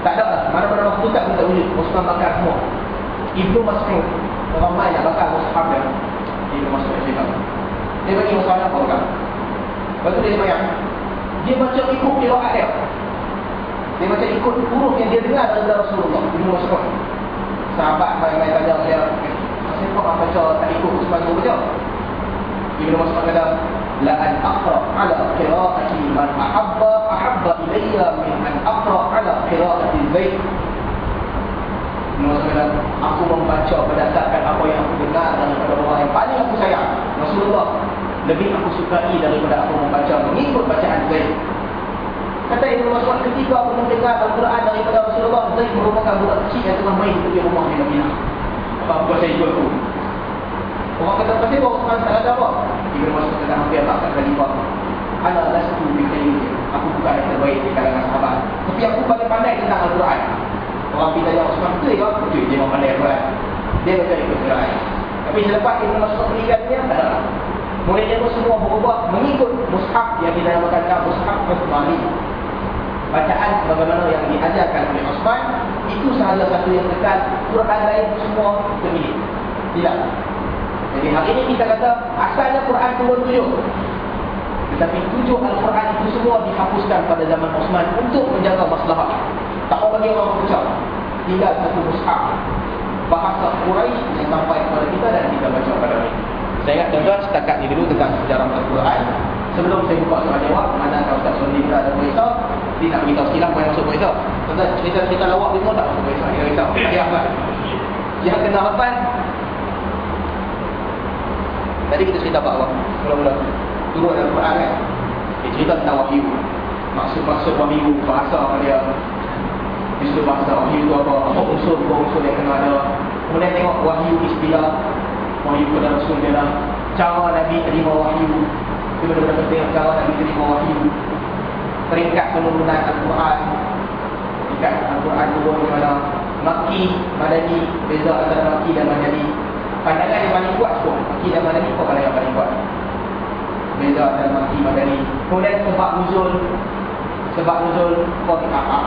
S1: Tak ada lah. Mana-mana waktu tak tak wujud. Mushab bakar semua. Ibnu Mas'ud orang main nak bakar Mushab dia. Ibnu cerita. Dia bagi masalah apa kan? Lepas tu dia semayang. Dia macam ikut kiraat dia. Dia macam ikut huruf yang dia dengar daripada Rasulullah. Ibnu Mas'ud. Sahabat main-main tanya dia. Kenapa kau baca tak ikut Usman tu baca? Ibnu Mas'ud kata, La an aqra ala qiraati man ahabba ahabba ilayya min an aqra ala qiraati Mas'ud kata, aku membaca berdasarkan apa yang aku dengar daripada orang yang paling aku sayang, Rasulullah. Lebih aku sukai daripada aku membaca mengikut bacaan Zaid. Kata Ibn Mas'ud ketika aku mendengar Al-Quran daripada Rasulullah Zaid merupakan budak kecil yang tengah main di rumah di Madinah Apa saya ikut Orang kata pasti bawa Osman tak ada apa Ibn Mas'ud kata hampir tak akan khalifah Ana lastu bikhairi Aku bukan yang terbaik di kalangan sahabat. Tapi aku paling pandai tentang Al-Quran. Orang pergi tanya Osman betul ke? Betul dia memang pandai Al-Quran. Dia baca ikut Al-Quran. Tapi selepas Ibn Mas'ud meninggalnya tak ada. Muridnya pun semua berubah mengikut mushaf yang dinamakan mushaf Uthmani bacaan bagaimana yang diajarkan oleh Osman itu sahaja satu yang kekal Quran lain semua termilik. Tidak jadi hari ini kita kata asalnya Quran turun tujuh tetapi tujuh Al-Quran itu semua dihapuskan pada zaman Osman untuk menjaga masalah tak mau bagi orang berpecah tinggal satu mushaf. Bahasa Quraisy yang sampai kepada kita dan kita baca pada ini. Saya ingat tuan-tuan setakat ini dulu tentang sejarah Al-Quran. Sebelum saya buka soal jawab mana kalau Ustaz Sondi berada dalam risau dia nak beritahu apa yang masuk risau tuan-tuan cerita-cerita lawak semua tak masuk risau dia risau dia apa yang kena hafal tadi kita cerita apa awak mula-mula. Turun dalam Quran kan? Dia cerita tentang wahyu. Maksud-maksud wahyu bahasa dia? Istilah bahasa wahyu tu apa? Apa unsur-unsur yang kena ada? Kemudian tengok wahyu istilah. Wahyu kepada Rasul dia cara Nabi terima wahyu. Dia benar-benar penting cara Nabi terima wahyu. Peringkat penurunan Al-Quran. Peringkat Al-Quran turun mana Maki, Madani, beza antara Maki dan Madani pandangan yang paling kuat pun Maki dan Madani apa pandangan paling kuat beza antara Maki, Madani kemudian sebab nuzul sebab nuzul kau apa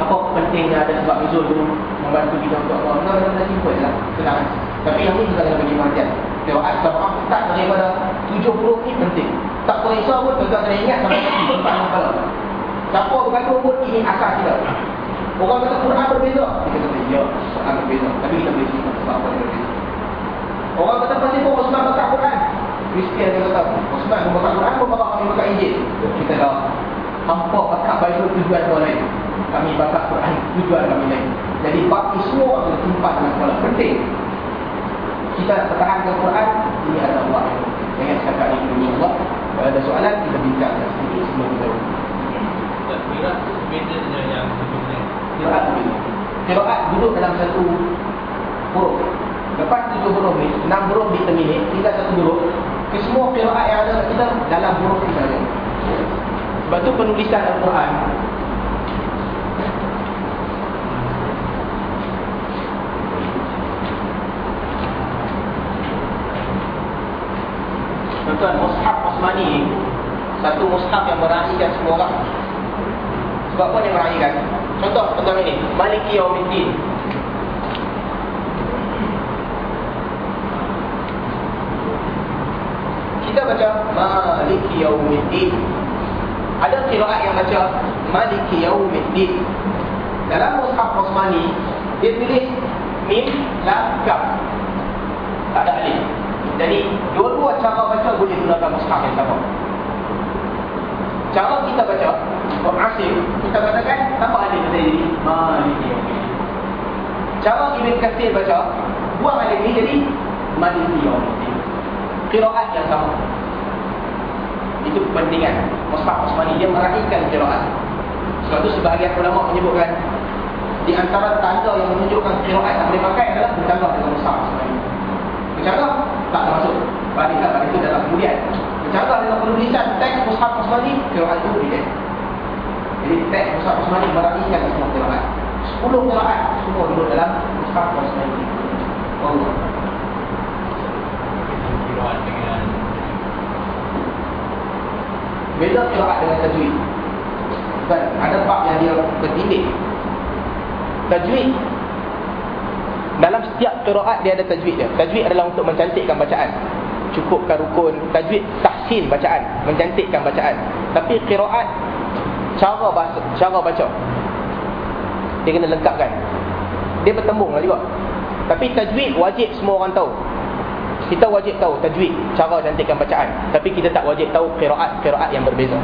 S1: apa pentingnya ada sebab nuzul tu membantu kita untuk Allah. Nah, benda simple lah. Senang. Tapi yang ni kita kena bagi perhatian. Qiraat sabah tak daripada 70 ni penting. Tak periksa pun kita kena ingat sampai mati tempat yang kepala. Siapa berkata pun ini asas kita. Orang kata Quran berbeza. Kita kata ya, Quran berbeza. Tapi kita boleh cerita sebab apa dia berbeza. Orang kata pasti pun Osman baca Quran. Kristian dia kata Osman membaca Quran pun bapak kami baca Injil. Kita dah hampa pakat Bible tujuan orang lain kami baca Quran tujuan kami lain. Jadi bagi semua ada tempat dalam kepala penting. Kita nak pertahankan Quran, ini ada Allah. Jangan cakap ini Allah. Kalau ada soalan, kita bincang sedikit sebelum kita
S3: Kira beza dengan yang sebelumnya.
S1: Kiraat begitu. Kiraat duduk dalam satu huruf. Lepas tujuh huruf ni, enam huruf di terminate, tinggal satu huruf. Kesemua kiraat yang ada kita dalam huruf kita saja. Sebab tu penulisan Al-Quran Tuan-tuan, mushaf Osmani Satu mushaf yang meraihkan semua orang Sebab apa yang meraihkan? Contoh, contoh ini Maliki Yawmiddin Kita baca Maliki Yawmiddin Ada kiraat yang baca Maliki Yawmiddin Dalam mushaf Osmani Dia tulis Mim, Lam, Kaf Tak ada alif. Jadi dua-dua cara baca boleh gunakan mushaf yang sama. Cara kita baca Kok asing Kita katakan Tanpa alif kita jadi Maliki Cara Ibn Kathir baca Buang alif ni jadi Maliki Kiraat yang sama. Itu kepentingan. Mushaf Osmani Dia meraihkan kiraat Sebab itu sebahagian ulama menyebutkan Di antara tanda yang menunjukkan kiraat yang boleh pakai adalah Bertambah dengan Mushaf Osmani. Bercanggah tak termasuk. Balik tak balik itu dalam kemudian. Bercanggah dengan penulisan teks Mushaf Usmani, kiraat itu boleh. Jadi teks Mushaf Usmani merapikan semua kiraat. 10 kiraat semua duduk dalam Mushaf Usmani. Allah.
S3: Kiraat
S1: Beza kiraat dengan tajwid. Kan ada bab yang dia bertindik. Tajwid dalam setiap qiraat dia ada tajwid dia. Tajwid adalah untuk mencantikkan bacaan. Cukupkan rukun. Tajwid tahsin bacaan, mencantikkan bacaan. Tapi qiraat cara bahasa, cara baca. Dia kena lengkapkan. Dia bertembung lah juga. Tapi tajwid wajib semua orang tahu. Kita wajib tahu tajwid, cara cantikkan bacaan. Tapi kita tak wajib tahu qiraat-qiraat yang berbeza.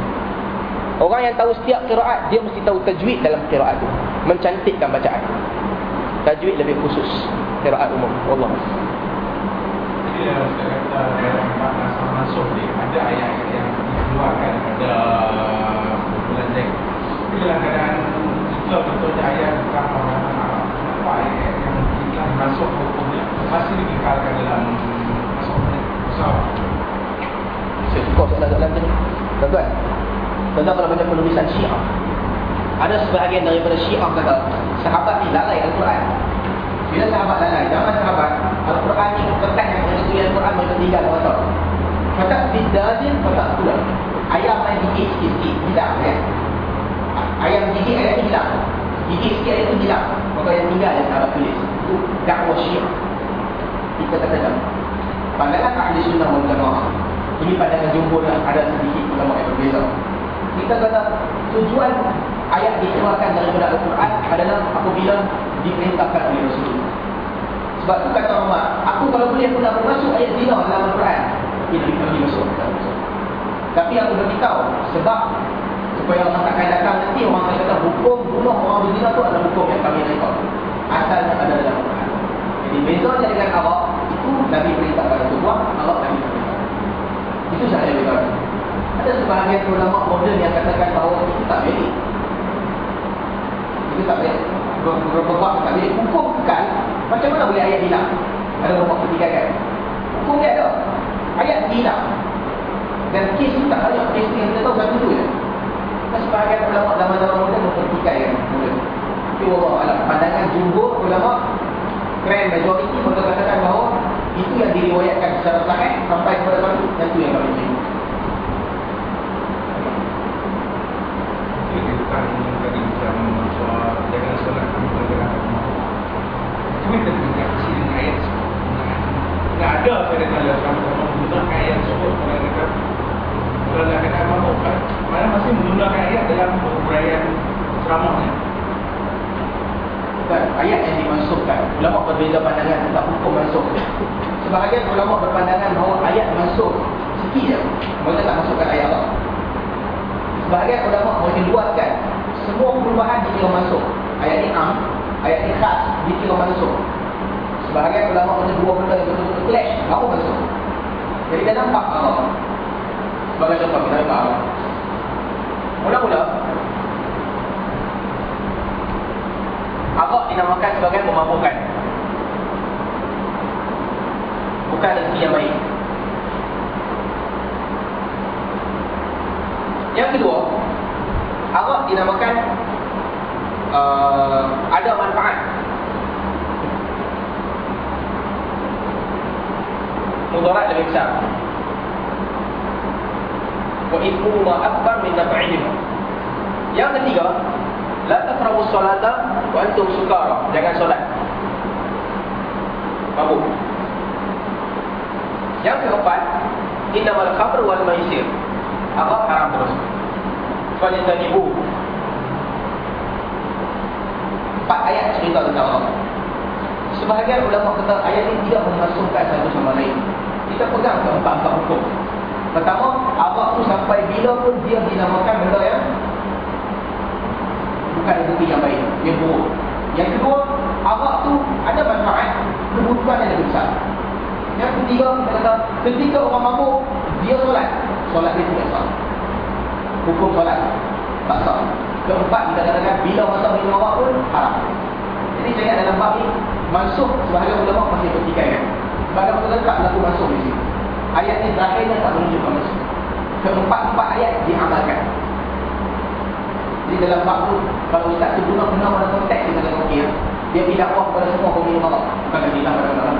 S1: Orang yang tahu setiap qiraat, dia mesti tahu tajwid dalam qiraat itu. Mencantikkan bacaan tajwid lebih khusus qiraat umum Allah
S2: Jadi dalam kata dalam masuk ni ada ayat yang dikeluarkan Zaid. Dalam keadaan itu betulnya ayat bukan orang Arab. Ayat yang kita masuk hukumnya masih dikalkan dalam masuk besar?
S1: saya suka soalan-soalan tu tuan-tuan tuan-tuan kalau baca penulisan syiah ada sebahagian daripada syiah kata sahabat ni lalai Al-Quran. Bila sahabat lalai? Zaman sahabat Al-Quran ni kertas yang mengenai Al-Quran mereka tinggal orang kata bidazin kata pula ayam main gigit sikit-sikit hilang kan ayam gigit ayam hilang sikit ayam tu hilang maka yang tinggal yang sahabat tulis itu dakwah syiah kita kata pandangan ahli sunnah wal jamaah ini pandangan yang ada sedikit ulama yang berbeza kita kata tujuan ayat dikeluarkan daripada Al-Quran adalah apabila diperintahkan oleh Rasulullah. Sebab tu kata Umar, aku kalau boleh aku nak masuk ayat zina dalam Al-Quran. Ini bagi masuk. Tapi aku beritahu sebab supaya orang takkan datang nanti orang akan kata hukum bunuh orang berzina tu adalah hukum yang kami rekod. Asalnya ada dalam Al-Quran. Jadi bezanya dengan Arab itu Nabi perintah pada tu buat, Arab Nabi perintah. Itu sahaja bezanya. Ada sebahagian ulama moden yang katakan bahawa itu tak boleh. Itu tak. Beberapa bab tak boleh. Hukum kan, macam mana boleh ayat hilang? Ada ulama ketiga kan? Hukum dia ada. Ayat hilang. Dan kes itu tak banyak. Kes yang kita tahu satu tu je. Dan sebahagian ulama zaman-zaman moden mempertikai kan? Moden. Tapi Allah alam. Pandangan jumhur ulama grand majority mereka katakan bahawa itu yang diriwayatkan secara sahih sampai kepada kami dan itu yang kami
S2: bukan dengar ayat Tak ada saya kata kalau sama-sama menggunakan ayat tersebut Kalau kata Kalau nak kata mabuk kan? Mana masih menggunakan ayat dalam uraian ceramahnya
S1: Dan ayat yang dimasukkan Ulama berbeza pandangan tentang hukum masuk. Sebahagian ulama berpandangan bahawa ayat masuk je Mereka tak masukkan ayat Allah. Sebahagian ulama boleh luaskan Semua perubahan dikira masuk. Ayat ni am Ayat ni khas dikira masuk. Sebahagian ulama boleh dua benda yang betul-betul clash Baru masuk. Jadi dah nampak Allah Sebagai contoh kita nampak Allah Mula-mula Agak dinamakan sebagai pemabukan Bukan rezeki yang baik. Yang kedua Agak dinamakan uh, Ada manfaat. Mudarat lebih besar Wa ibu ma akbar min nafa'ihim Yang ketiga La taqrabu salata wa antum sukara. Jangan solat. Mabuk. Yang keempat, innamal khamr wal maisir. Apa haram terus. Falitanibu. Empat ayat cerita tentang Allah. Sebahagian ulama kata ayat ini tidak memasukkan satu sama lain. Kita pegang keempat-empat hukum. Pertama, Allah tu sampai bila pun dia dinamakan benda yang bukan rezeki yang baik, yang buruk. Yang kedua, arak tu ada manfaat, kebutuhan yang lebih besar. Yang ketiga, kata, ketika orang mabuk, dia solat. Solat dia tidak sah. Hukum solat, tak sah. Keempat, kita katakan, bila masa minum arak pun, haram. Jadi saya ingat dalam bab ini, masuk sebahagian ulama masih bertikaikan. Sebagai terdekat laku masuk di sini. Ayat ini terakhirnya tak menunjukkan masuk. Keempat-empat ayat diamalkan. Jadi dalam bab tu, kalau Ustaz tu guna benar pada konteks kita kata okey. Dia tidak wah kepada semua peminum arak. Bukan kata hilang pada orang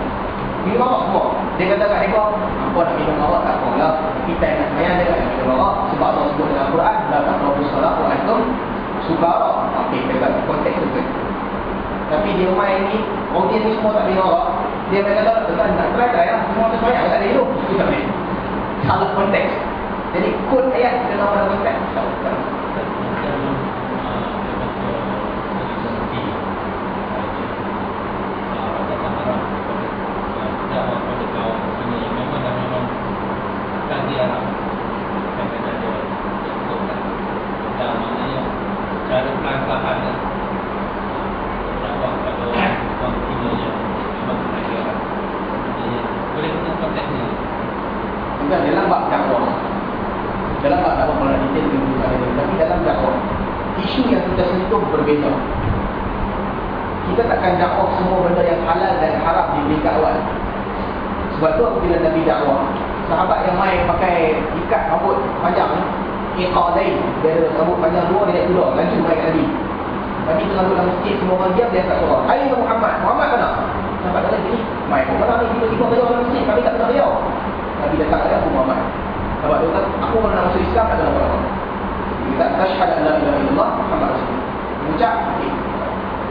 S1: Minum arak semua. Dia kata kat mereka, apa nak minum arak tak apa lah. Kita yang nak semayang dia nak minum arak. Sebab Allah sebut dalam Quran, dalam Nabi Salah, Quran tu, suka arak. Okey, kita kata konteks tu. Tapi dia main ni, audience ni semua tak minum arak. Dia kata, tuan nak try try lah. Semua tu semayang, tak ada hidup. Itu tak boleh. Salah konteks. Jadi, kod ayat kena pada konteks dalam bab dakwah. Dalam bab dakwah kalau detail kita bukan ada tapi dalam dakwah isu yang kita sentuh berbeza. Kita takkan dakwah semua benda yang halal dan haram di peringkat awal. Sebab tu apabila Nabi dakwah, sahabat yang main pakai ikat rambut panjang ni, iqadain, dia ada rambut panjang dua dia nak keluar, lanjut main Nabi. Nabi tengah duduk dalam masjid, semua orang diam, dia tak suara. Hai Muhammad, Muhammad mana? Sahabat kata gini, main pun malam ni, tiba-tiba beliau dalam masjid, kami tak kenal beliau. Nabi datang kepada Abu Muhammad. Sahabat dia kata, aku pernah masuk Islam, tak kenal apa-apa. Dia kata, Tashhad an la ilaha illallah, Muhammad Rasulullah. Ucap, okay.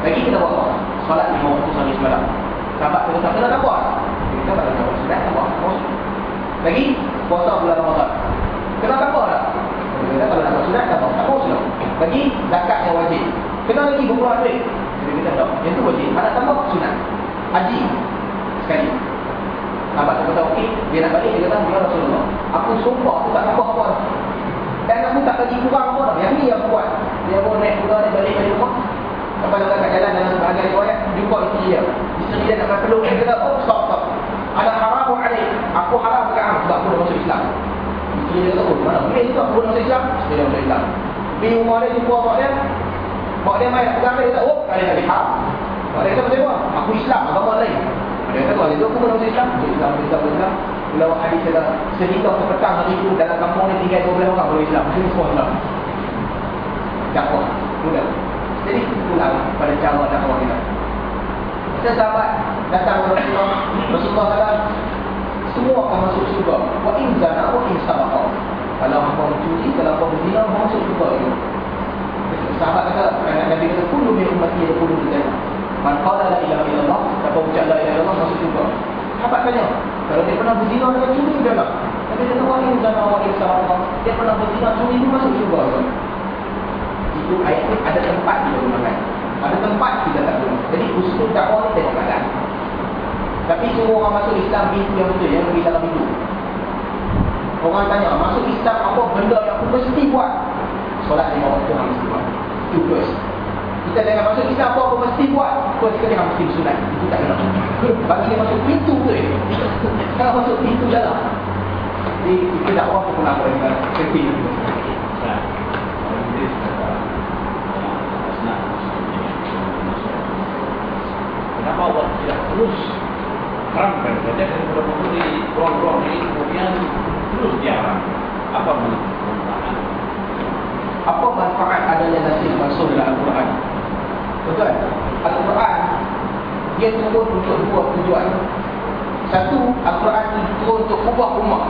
S1: Lagi kita buat apa? Salat lima waktu sampai semalam. Sahabat dia kata, kenal tak puas? Dia kata, tak kenal sunat, tak puas. Lagi, puasa bulan Ramadan. Kenal tak puas tak? Dia kata, kalau nak buat sunat, tak puas. Tak puas sudah. Lagi, zakat yang wajib. Kenal lagi berkurang duit? Dia kata, tak. Yang tu wajib. Mana tambah sunat? Haji. Sekali. Sahabat dia kata, okey. Dia nak balik, dia kata, Ya Rasulullah. Aku sumpah, aku tak tambah apa. Dan aku tak lagi kurang apa. Yang ni yang buat. Dia pun naik kuda, dia balik-balik rumah. Sampai datang kat jalan dalam sebahagian riwayat jumpa isteri dia. Isteri dia nak peluk dia kata, "Oh, stop, stop. Ada haram alaik. Aku haram ke kamu sebab aku dah masuk Islam." Isteri dia kata, "Oh, mana boleh itu aku dah masuk Islam?" Isteri dia masuk Islam. Pergi rumah dia jumpa mak dia. Mak dia main pegang dia kata, "Oh, kali kali haram." Mak dia kata, "Macam mana? Aku Islam, agama lain." Dia kata, "Kalau itu aku pun masuk Islam." Masuk Islam, Islam, Islam. Bila hadis kata, sehingga ke petang hari itu dalam kampung ni tinggal 12 orang boleh Islam. Ini semua Islam. Dakwah. Mudah. Jadi pulang pada cara dakwah kita. Kita sahabat datang ke Rasulullah, Rasulullah kata semua akan masuk syurga. Wa in zana wa in saraqa. Kalau hangpa mencuri, kalau hangpa berzina, masuk syurga itu. Sahabat kata, Nabi kata, kullu min ummati yaqulu bi jannah. Man qala la ilaha illallah, siapa ucap la ilaha illallah masuk syurga. Sahabat tanya, kalau dia pernah berzina dengan curi dia tak? Nabi kata, wa in zana wa in saraqa. Dia pernah berzina curi itu masuk syurga itu ayat ni ada tempat kita gunakan. Ada tempat tak guna. Jadi usul dakwah ni tengok keadaan. Tapi semua orang masuk Islam itu yang betul yang pergi dalam itu. Orang tanya, masuk Islam apa benda yang aku mesti buat? Solat lima waktu yang mesti buat. Itu first. Kita jangan masuk Islam apa aku mesti buat? First sekali yang mesti sunat. Itu tak kena. Bagi dia masuk pintu tu eh. Kalau masuk pintu dalam. Jadi kita dakwah pun pernah dengan. Nah.
S2: Kenapa Allah tidak terus terangkan saja mudah-mudahan di ruang-ruang ini kemudian terus diarang apa manfaat?
S1: Apa manfaat adanya nasib masuk dalam Al-Quran? Betul? Al-Quran dia turun untuk dua tujuan. Satu, Al-Quran itu turun untuk ubah umat.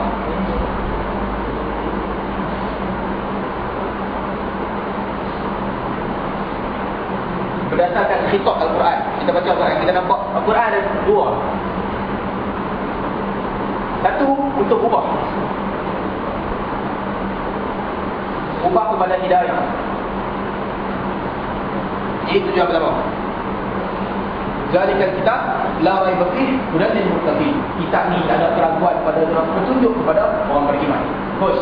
S1: berdasarkan khitab Al-Quran. Kita baca Al-Quran, kita nampak Al-Quran ada dua. Satu untuk ubah. Ubah kepada hidayah. Ini tujuan pertama. Zalikal kitab la raiba fih hudan lil muttaqin. Kitab ni tak ada keraguan pada orang petunjuk kepada orang beriman. Bos.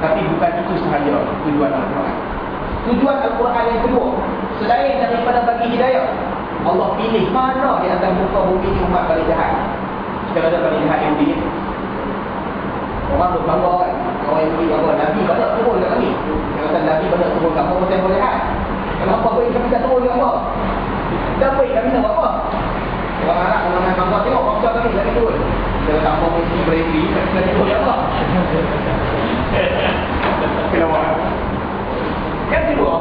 S1: Tapi bukan itu sahaja tujuan Al-Quran. Tujuan Al-Quran yang kedua Selain daripada bagi hidayah Allah pilih mana di antara muka bumi ni umat paling jahat Kita ada yang begini Orang berbangga kan. Orang yang beri bangga. Nabi banyak turun kat kami. Dia kata Nabi banyak turun kat apa Pasal boleh jahat Kenapa baik kami tak turun kat apa Dah baik kami nak buat apa Orang Arab orang main bangga Tengok bangsa kami friendly Kena tengok ya Allah Kena buat. Yang kedua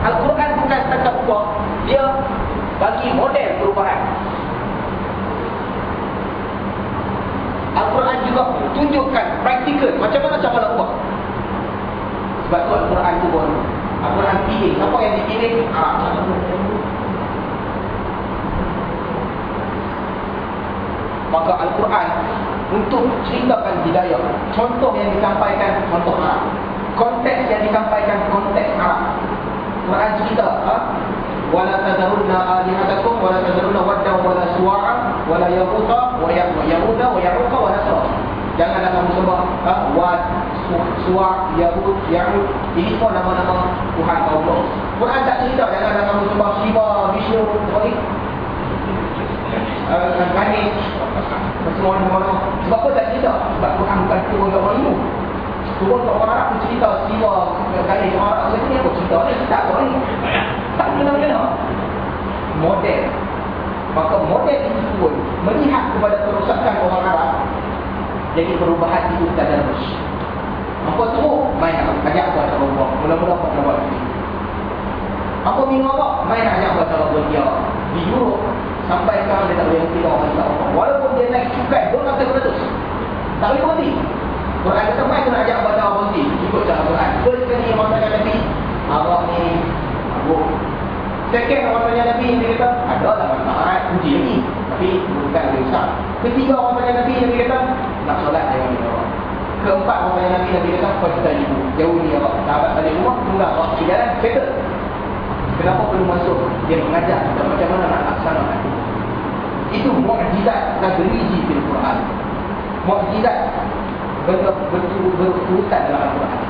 S1: Al-Quran bukan setakat ubah Dia bagi model perubahan Al-Quran juga tunjukkan praktikal macam mana cara nak ubah. Sebab tu Al-Quran tu pun Al-Quran pilih. Siapa yang dipilih? Arab. Maka Al-Quran untuk ceritakan hidayah. Contoh yang disampaikan contoh Arab. Konteks yang disampaikan konteks Arab. Quran cerita, ha? wala tadharunna alihatakum wala tadharunna wadda wala suwa'a wala yaquta wa yaquta wa yaquta wa nasra janganlah kamu sembah ha? wad suwa' yaqut ya'ud ini semua nama-nama Tuhan Allah Quran tak cerita janganlah kamu sembah Shiva Vishnu uh, Ganesh semua nama-nama. Sebab apa tak cerita? Sebab Quran bukan turun kat orang ilmu turun kat orang Arab cerita Shiva Ganesh orang Arab ni apa cerita? Ni. Tak tahu ni. Tak kena-kena model maka model itu pun melihat kepada kerosakan orang Arab jadi perubahan itu tak ada terus apa tu? main ajak buat cara Allah mula-mula apa nak buat apa minggu apa? main ajak buat cara Allah dia. Di Europe sampai sekarang dia tak boleh berhenti orang Islam walaupun dia naik cukai dia kata beratus tak boleh berhenti. Quran kata main kena ajak buat cara berhenti ikut cara Quran. Yang orang tanya Nabi Allah ni Abu Second orang tanya Nabi Dia kata ada lah manfaat Puji lagi Tapi bukan besar Ketiga orang tanya Nabi Nabi kata Nak solat ni orang. Keempat orang tanya Nabi Nabi kata Kau kita ibu Jauh ni Allah Sahabat balik rumah Tunggal Allah Jalan Settle Kenapa perlu masuk? Dia mengajar kita Macam mana nak laksanakan. Itu mu'jizat Dan geriji di Al-Quran. Mu'jizat Berurutan dalam Al-Quran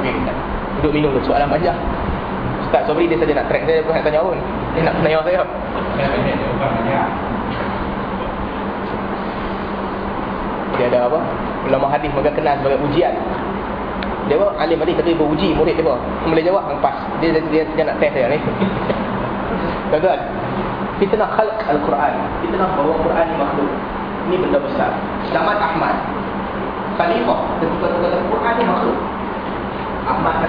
S1: Okay, duduk minum tu soalan panjang. Ustaz Sobri dia saja nak track saya bukan nak tanya pun. Dia nak tanya saya. Dia ada apa? Ulama hadis maka kenal sebagai ujian. Dia apa? Alim hadis tapi beruji murid dia apa? Boleh jawab yang pas. Dia dia, dia nak test saya ni. Tuan-tuan, kita nak khalq Al-Quran. Kita nak bawa Quran ni makhluk. Ini benda besar. Zaman Ahmad, Khalifah ketika kata Quran ni makhluk.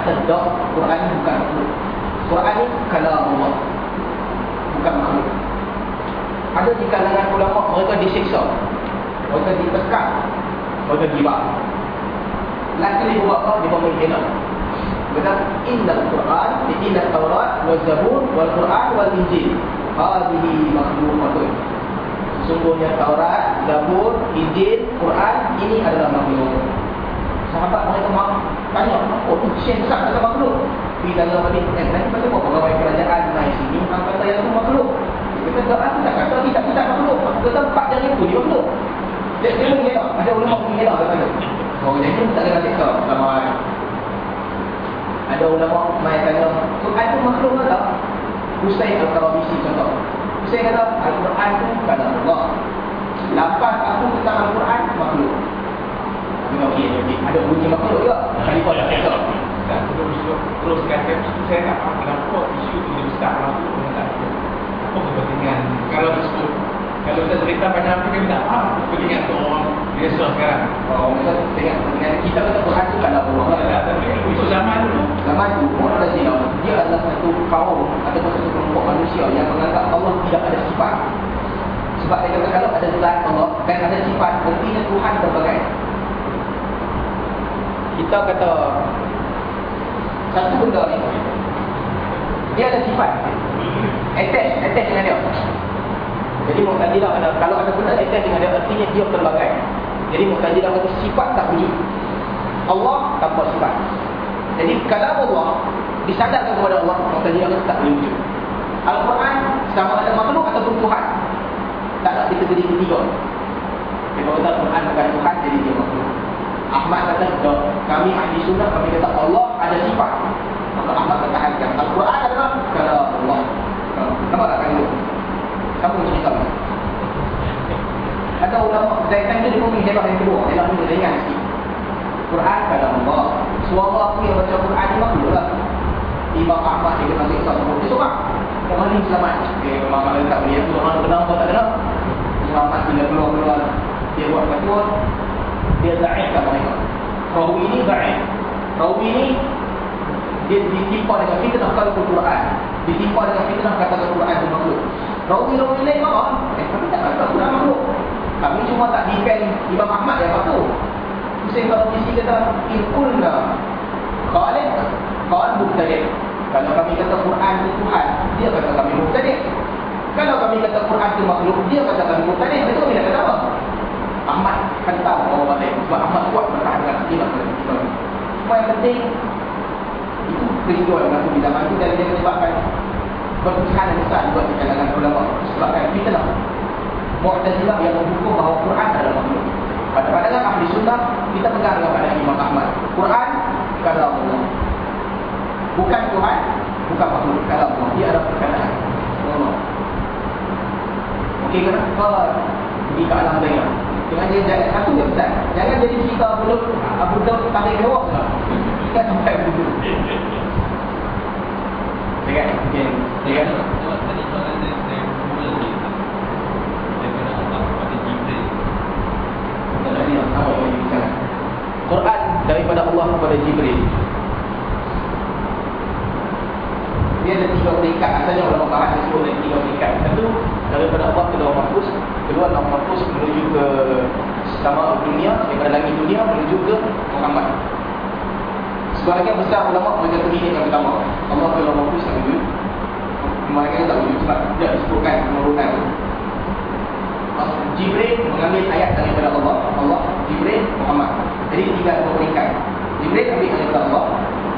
S1: Tak, Quran ni bukan makhluk. Quran ni kalam Allah. Bukan makhluk. Ada di kalangan ulama mereka disiksa. Mereka ditekan. Mereka. Last kali buat apa? Dia pun hina. Kata innal Quran, innal Taurat, wal Zabur, wal Quran, wal Injil. Hadihi makhluqatun. Sungguhnya Taurat, Zabur, Injil, Quran ini adalah makhluk. Sahabat mereka mak tanya, oh tu Syekh besar kata makhluk. Pergi tanya Nabi, eh nanti pasal apa pegawai kerajaan naik sini, orang kata yang tu makhluk. Dia kata, aku tak kata kita tidak makhluk. Aku kata, empat jari itu dia makhluk. Dia dia mungkin ada ulama mungkin tak kata. Oh jadi tak ada kata sama ada ulama mai tanya, Quran tu makhluk ke tak? Husain Al-Karabisi contoh. Husain kata, Al-Quran tu bukan Allah. Lapas aku tentang Al-Quran, makhluk. Dia okey, okey. Ada bunyi makhluk juga. Khalifah tak kata.
S2: Dan terus terus kata saya tak faham kenapa isu besar makhluk dengan tak ada. Apa kepentingan kalau disebut kalau kita cerita banyak apa kita tak faham kepentingan tu orang biasa sekarang.
S1: Oh, kita tengok dengan kita kata Quran tu kalau Allah.
S2: Itu zaman dulu.
S1: Zaman tu Mu'tazila dia adalah satu kaum ataupun satu kelompok manusia yang menganggap Allah tidak ada sifat. Sebab dia kata kalau ada zat Allah dan ada sifat, artinya Tuhan berbagai. Kita kata satu benda ni dia ada sifat. Attach, attach dengan dia. Jadi Mu'tazilah kata kalau ada benda attach dengan dia artinya dia berbagai. Jadi Mu'tazilah kata sifat tak wujud. Allah tanpa sifat. Jadi kalau Allah disadarkan kepada Allah, dia akan tak boleh wujud. Al-Quran sama ada makhluk ataupun Tuhan. Tak ada dikategori ketiga. Dia kata Al-Quran bukan Tuhan, jadi dia makhluk. Ahmad kata "Tak, kami ahli sunnah kami kata Allah ada sifat maka Ahmad pertahankan Al-Quran adalah kata Allah nampak tak itu kamu cerita ada ulama dari time tu dia pun hebat yang kedua dia nak minta ringan sikit Quran kata Allah suara aku yang baca Quran ni makhluk lah Imam Ahmad dia kata siksa sebut dia yang paling selamat dia memang malam tak boleh tu orang kenal apa tak kenal Imam Ahmad bila keluar-keluar dia buat fatwa dia da'ifkan mereka Rawi ini da'if Rawi ini dia ditimpa dengan fitnah kalau Quran ditimpa dengan fitnah kata Quran itu makhluk Rawi-rawi lain marah. Eh kami tak kata Quran makhluk. Kami cuma tak defend Imam Ahmad yang makhluk Hussein kalau mesti kata Ilkulna Khalid Khalid Muqtadir Kalau kami kata Quran itu Tuhan Dia kata kami Muqtadir Kalau kami kata Quran itu makhluk Dia kata kami Muqtadir Itu kami nak kata apa? Ahmad hantar orang balik Sebab Ahmad kuat bertahan dengan Cuma yang penting Itu kerinduan di zaman itu Dan dia menyebabkan Perpecahan yang besar juga di kalangan ulama. Sebabkan kita nak Mu'tazilah yang mendukung bahawa Quran adalah makhluk. Pada pandangan ahli sunnah kita pegang dengan pandangan Imam Ahmad. Quran kalam Allah bukan Tuhan bukan makhluk kalam Allah dia adalah perkataan Allah okey ke tak? Pergi ke alam jangan dia jadi satu je besar jangan jadi cerita belum Abu Dhabi tarik jawab lah kita sampai begitu Jangan, jangan, jangan.
S3: Sebab tadi soalan dia Saya mula ni Daripada Allah kepada Jibril
S1: Quran daripada Allah kepada Jibril Dia ada tiga peringkat. Asalnya ulama bahas dia sebut ada tiga peringkat. Satu daripada Allah ke Lawah Mahfuz Kedua Lawah Mahfuz menuju ke sama dunia Daripada langit dunia menuju ke Muhammad. Sebahagian besar ulama mereka ini yang pertama Allah ke Lawah Mahfuz tak wujud. Mereka tak wujud sebab tidak disebutkan penurunan Jibril mengambil ayat daripada Allah. Allah, Jibril, Muhammad. Jadi tiga peringkat. Jibril ambil daripada Allah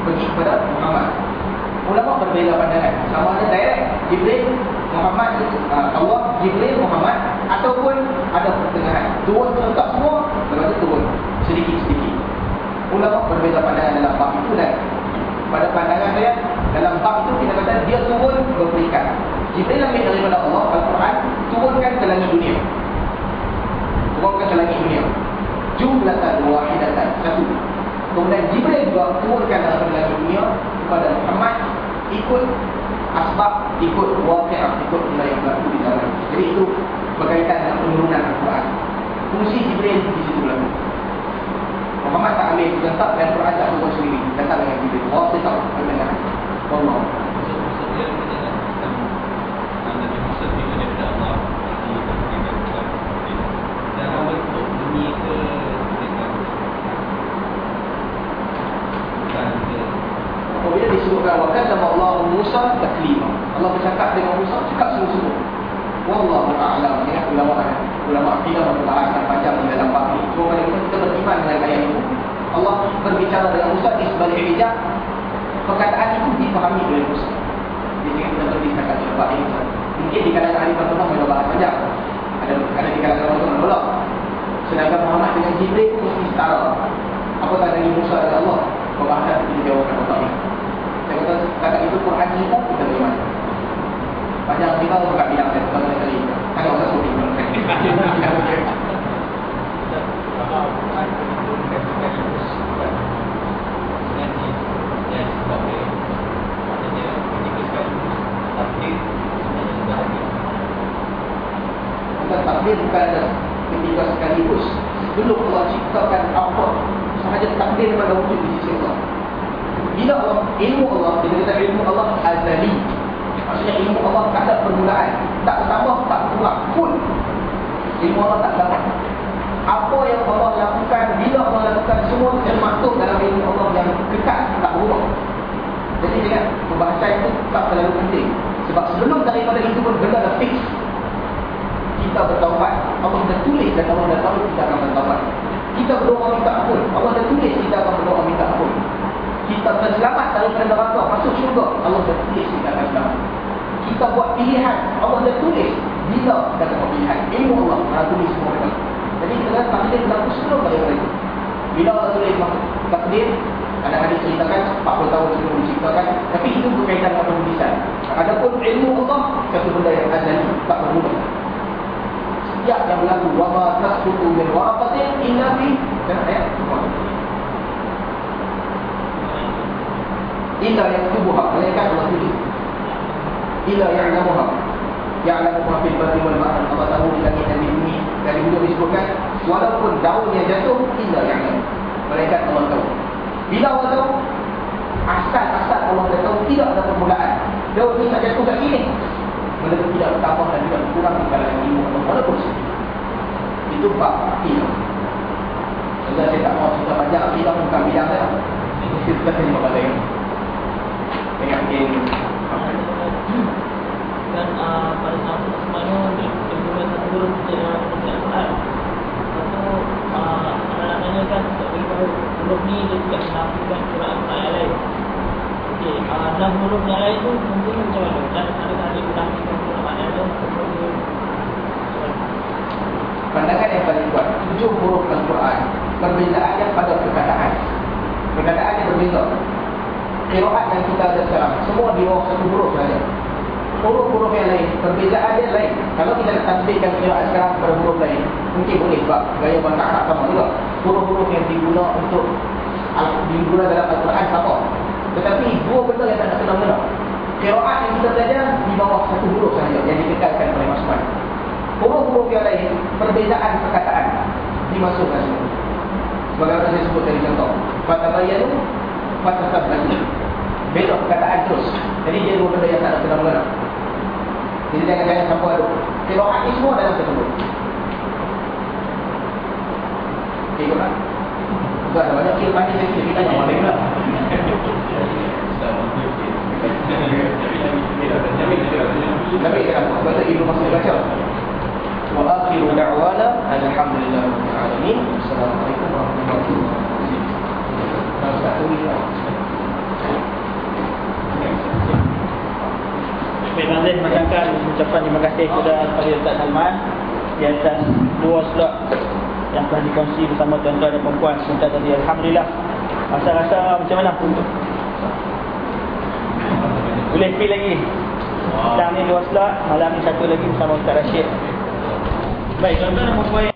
S1: Pergi kepada Muhammad Ulama berbeza pandangan. Sama ada direct Jibril, Muhammad uh, Allah, Jibril, Muhammad Ataupun ada pertengahan. Turun serentak semua itu turun Sedikit-sedikit. Ulama berbeza pandangan dalam bab itu dan Pada pandangan saya Dalam bab itu kita kata dia turun berperingkat Jibril ambil daripada Allah Al-Quran turunkan ke langit dunia. Turunkan ke langit dunia. Jumlatan wahidatan satu kemudian Jibril juga turunkan daripada langit dunia kepada Muhammad ikut asbab ikut waqi'ah ikut benda yang berlaku di dalam jadi itu berkaitan dengan penurunan Al-Quran fungsi Jibril di situ berlaku Muhammad tak ambil itu tetap dan tak turun sendiri datang dengan Jibril waqi'ah dengan Allah
S3: Maksud dia dengan sistem Nabi Musa terima daripada Allah Jadi berkaitan dengan Dalam bentuk bunyi ke Dengan Bukan ke
S1: Apabila disebutkan nama Allah Musa taklima. Allah bercakap dengan Musa cakap semua-semua. Wallahu a'lam ya ulama ulama akidah membahaskan panjang di dalam bab ini. Cuma pada kita, kita beriman dengan ayat itu. Allah berbicara dengan Musa di sebalik hijab. Perkataan itu dipahami oleh Musa. Jadi kita berdiri cakap di bab ini. Mungkin di kalangan ahli pertama mereka bahas panjang. Ada ada di kalangan orang menolak. Sedangkan Muhammad dengan Jibril mesti setara. Apa tanda Musa dengan Allah? Pembahasan kita jawabkan bab ini. Saya kata itu Quran kita kita beriman. Banyak kita bukan bilang saya suruh bilang.
S2: Kalau diturunkan sekaligus bukan
S3: Takdir
S1: Bukan ketika sekaligus. Sebelum Allah ciptakan apa sahaja takdir pada wujud di sisi Allah. Bila Allah, ilmu Allah, kita kata ilmu Allah azali. Maksudnya ilmu Allah tak ada permulaan. Tak tambah, tak kurang pun. Ilmu Allah tak dapat. Apa yang Allah lakukan, bila Allah lakukan, semua termaktub dalam ilmu Allah yang kekal, tak berubah. Jadi dengan pembahasan itu tak terlalu penting. Sebab sebelum daripada itu pun benda dah fix. Kita bertaubat, Allah dah tulis dan Allah dah tahu kita akan bertaubat. Kita berdoa minta ampun, Allah dah tulis kita akan berdoa minta. Kita terselamat daripada neraka, masuk syurga, Allah dah tulis kita akan selamat. Kita buat pilihan, Allah dah tulis bila kita buat pilihan. Ilmu Allah dah tulis semua itu. Jadi kita takdir berlaku sebelum daripada itu. Bila Allah tulis takdir, ada hadis ceritakan 40 tahun sebelum diciptakan, tapi itu berkaitan dengan penulisan. Adapun ilmu Allah satu benda yang azali tak bermula. Setiap yang berlaku wa ma tasqutu min waraqatin illa fi dan illa yang tubuha malaikat Allah tulis illa yang namuha ya'lamu ma fil barri wal bahr Allah tahu di langit dan di bumi dari bumi disebutkan walaupun daun yang jatuh illa yang malaikat Allah tahu. Bila Allah tahu asal-asal Allah dah tahu tidak ada permulaan. Daun ni tak jatuh kat sini. Benda tidak bertambah dan tidak berkurang di kalangan ilmu Allah walaupun sedikit itu bab akidah Sebab saya tak mahu cerita banyak akidah bukan bidang saya. Kita kena buat game
S4: dan uh, pada saat itu semuanya juga kita dalam pekerjaan Quran satu uh, anak-anaknya kan tak beritahu huruf ni dia tidak menafikan Quran ayat lain. Okey, uh, dan huruf yang lain tu mungkin macam mana? Dan adakah dia menafikan Quran ayat lain?
S1: Pandangan yang paling kuat Tujuh huruf Al-Quran Perbezaannya pada perkataan. Perkataan yang berbeza Kiraat yang kita ada sekarang. Semua di bawah satu huruf saja Huruf-huruf yang lain. Perbezaan dia lain. Kalau kita nak tasbihkan kiraat sekarang kepada huruf lain Mungkin boleh sebab Gaya bahasa Arab sama juga. Huruf-huruf yang diguna untuk Diguna dalam Al-Quran sama Tetapi dua benda yang tak nak kena-kena Kiraat yang kita belajar Di bawah satu huruf saja Yang dikekalkan oleh Mas Mat Huruf-huruf yang lain Perbezaan perkataan Dimasukkan semua Sebagaimana saya sebut tadi contoh. Fatabayanu Fatatabanu Beza perkataan terus. Jadi dia dua benda yang tak ada kena-mengena Jadi jangan-jangan campur aduk Kiro'at ni semua dalam satu huruf Okay, ikut Bukan ada banyak kira pani saya kita tanya Mana pula Tapi kita apa? Sebab ibu masih baca. Wa akhiru da'wana Alhamdulillah Rabbil Alamin. Assalamualaikum warahmatullahi wabarakatuh Kalau tak tulis lah
S5: Nazir masyarakat ucapan terima kasih kepada Fadil Ustaz Salman di atas dua slot yang telah dikongsi bersama tuan-tuan dan perempuan sebentar tadi Alhamdulillah. Rasa-rasa macam mana boleh feel lagi? Sedang ni dua slot malam ni satu lagi bersama Ustaz Rashid. Baik tuan-tuan dan perempuan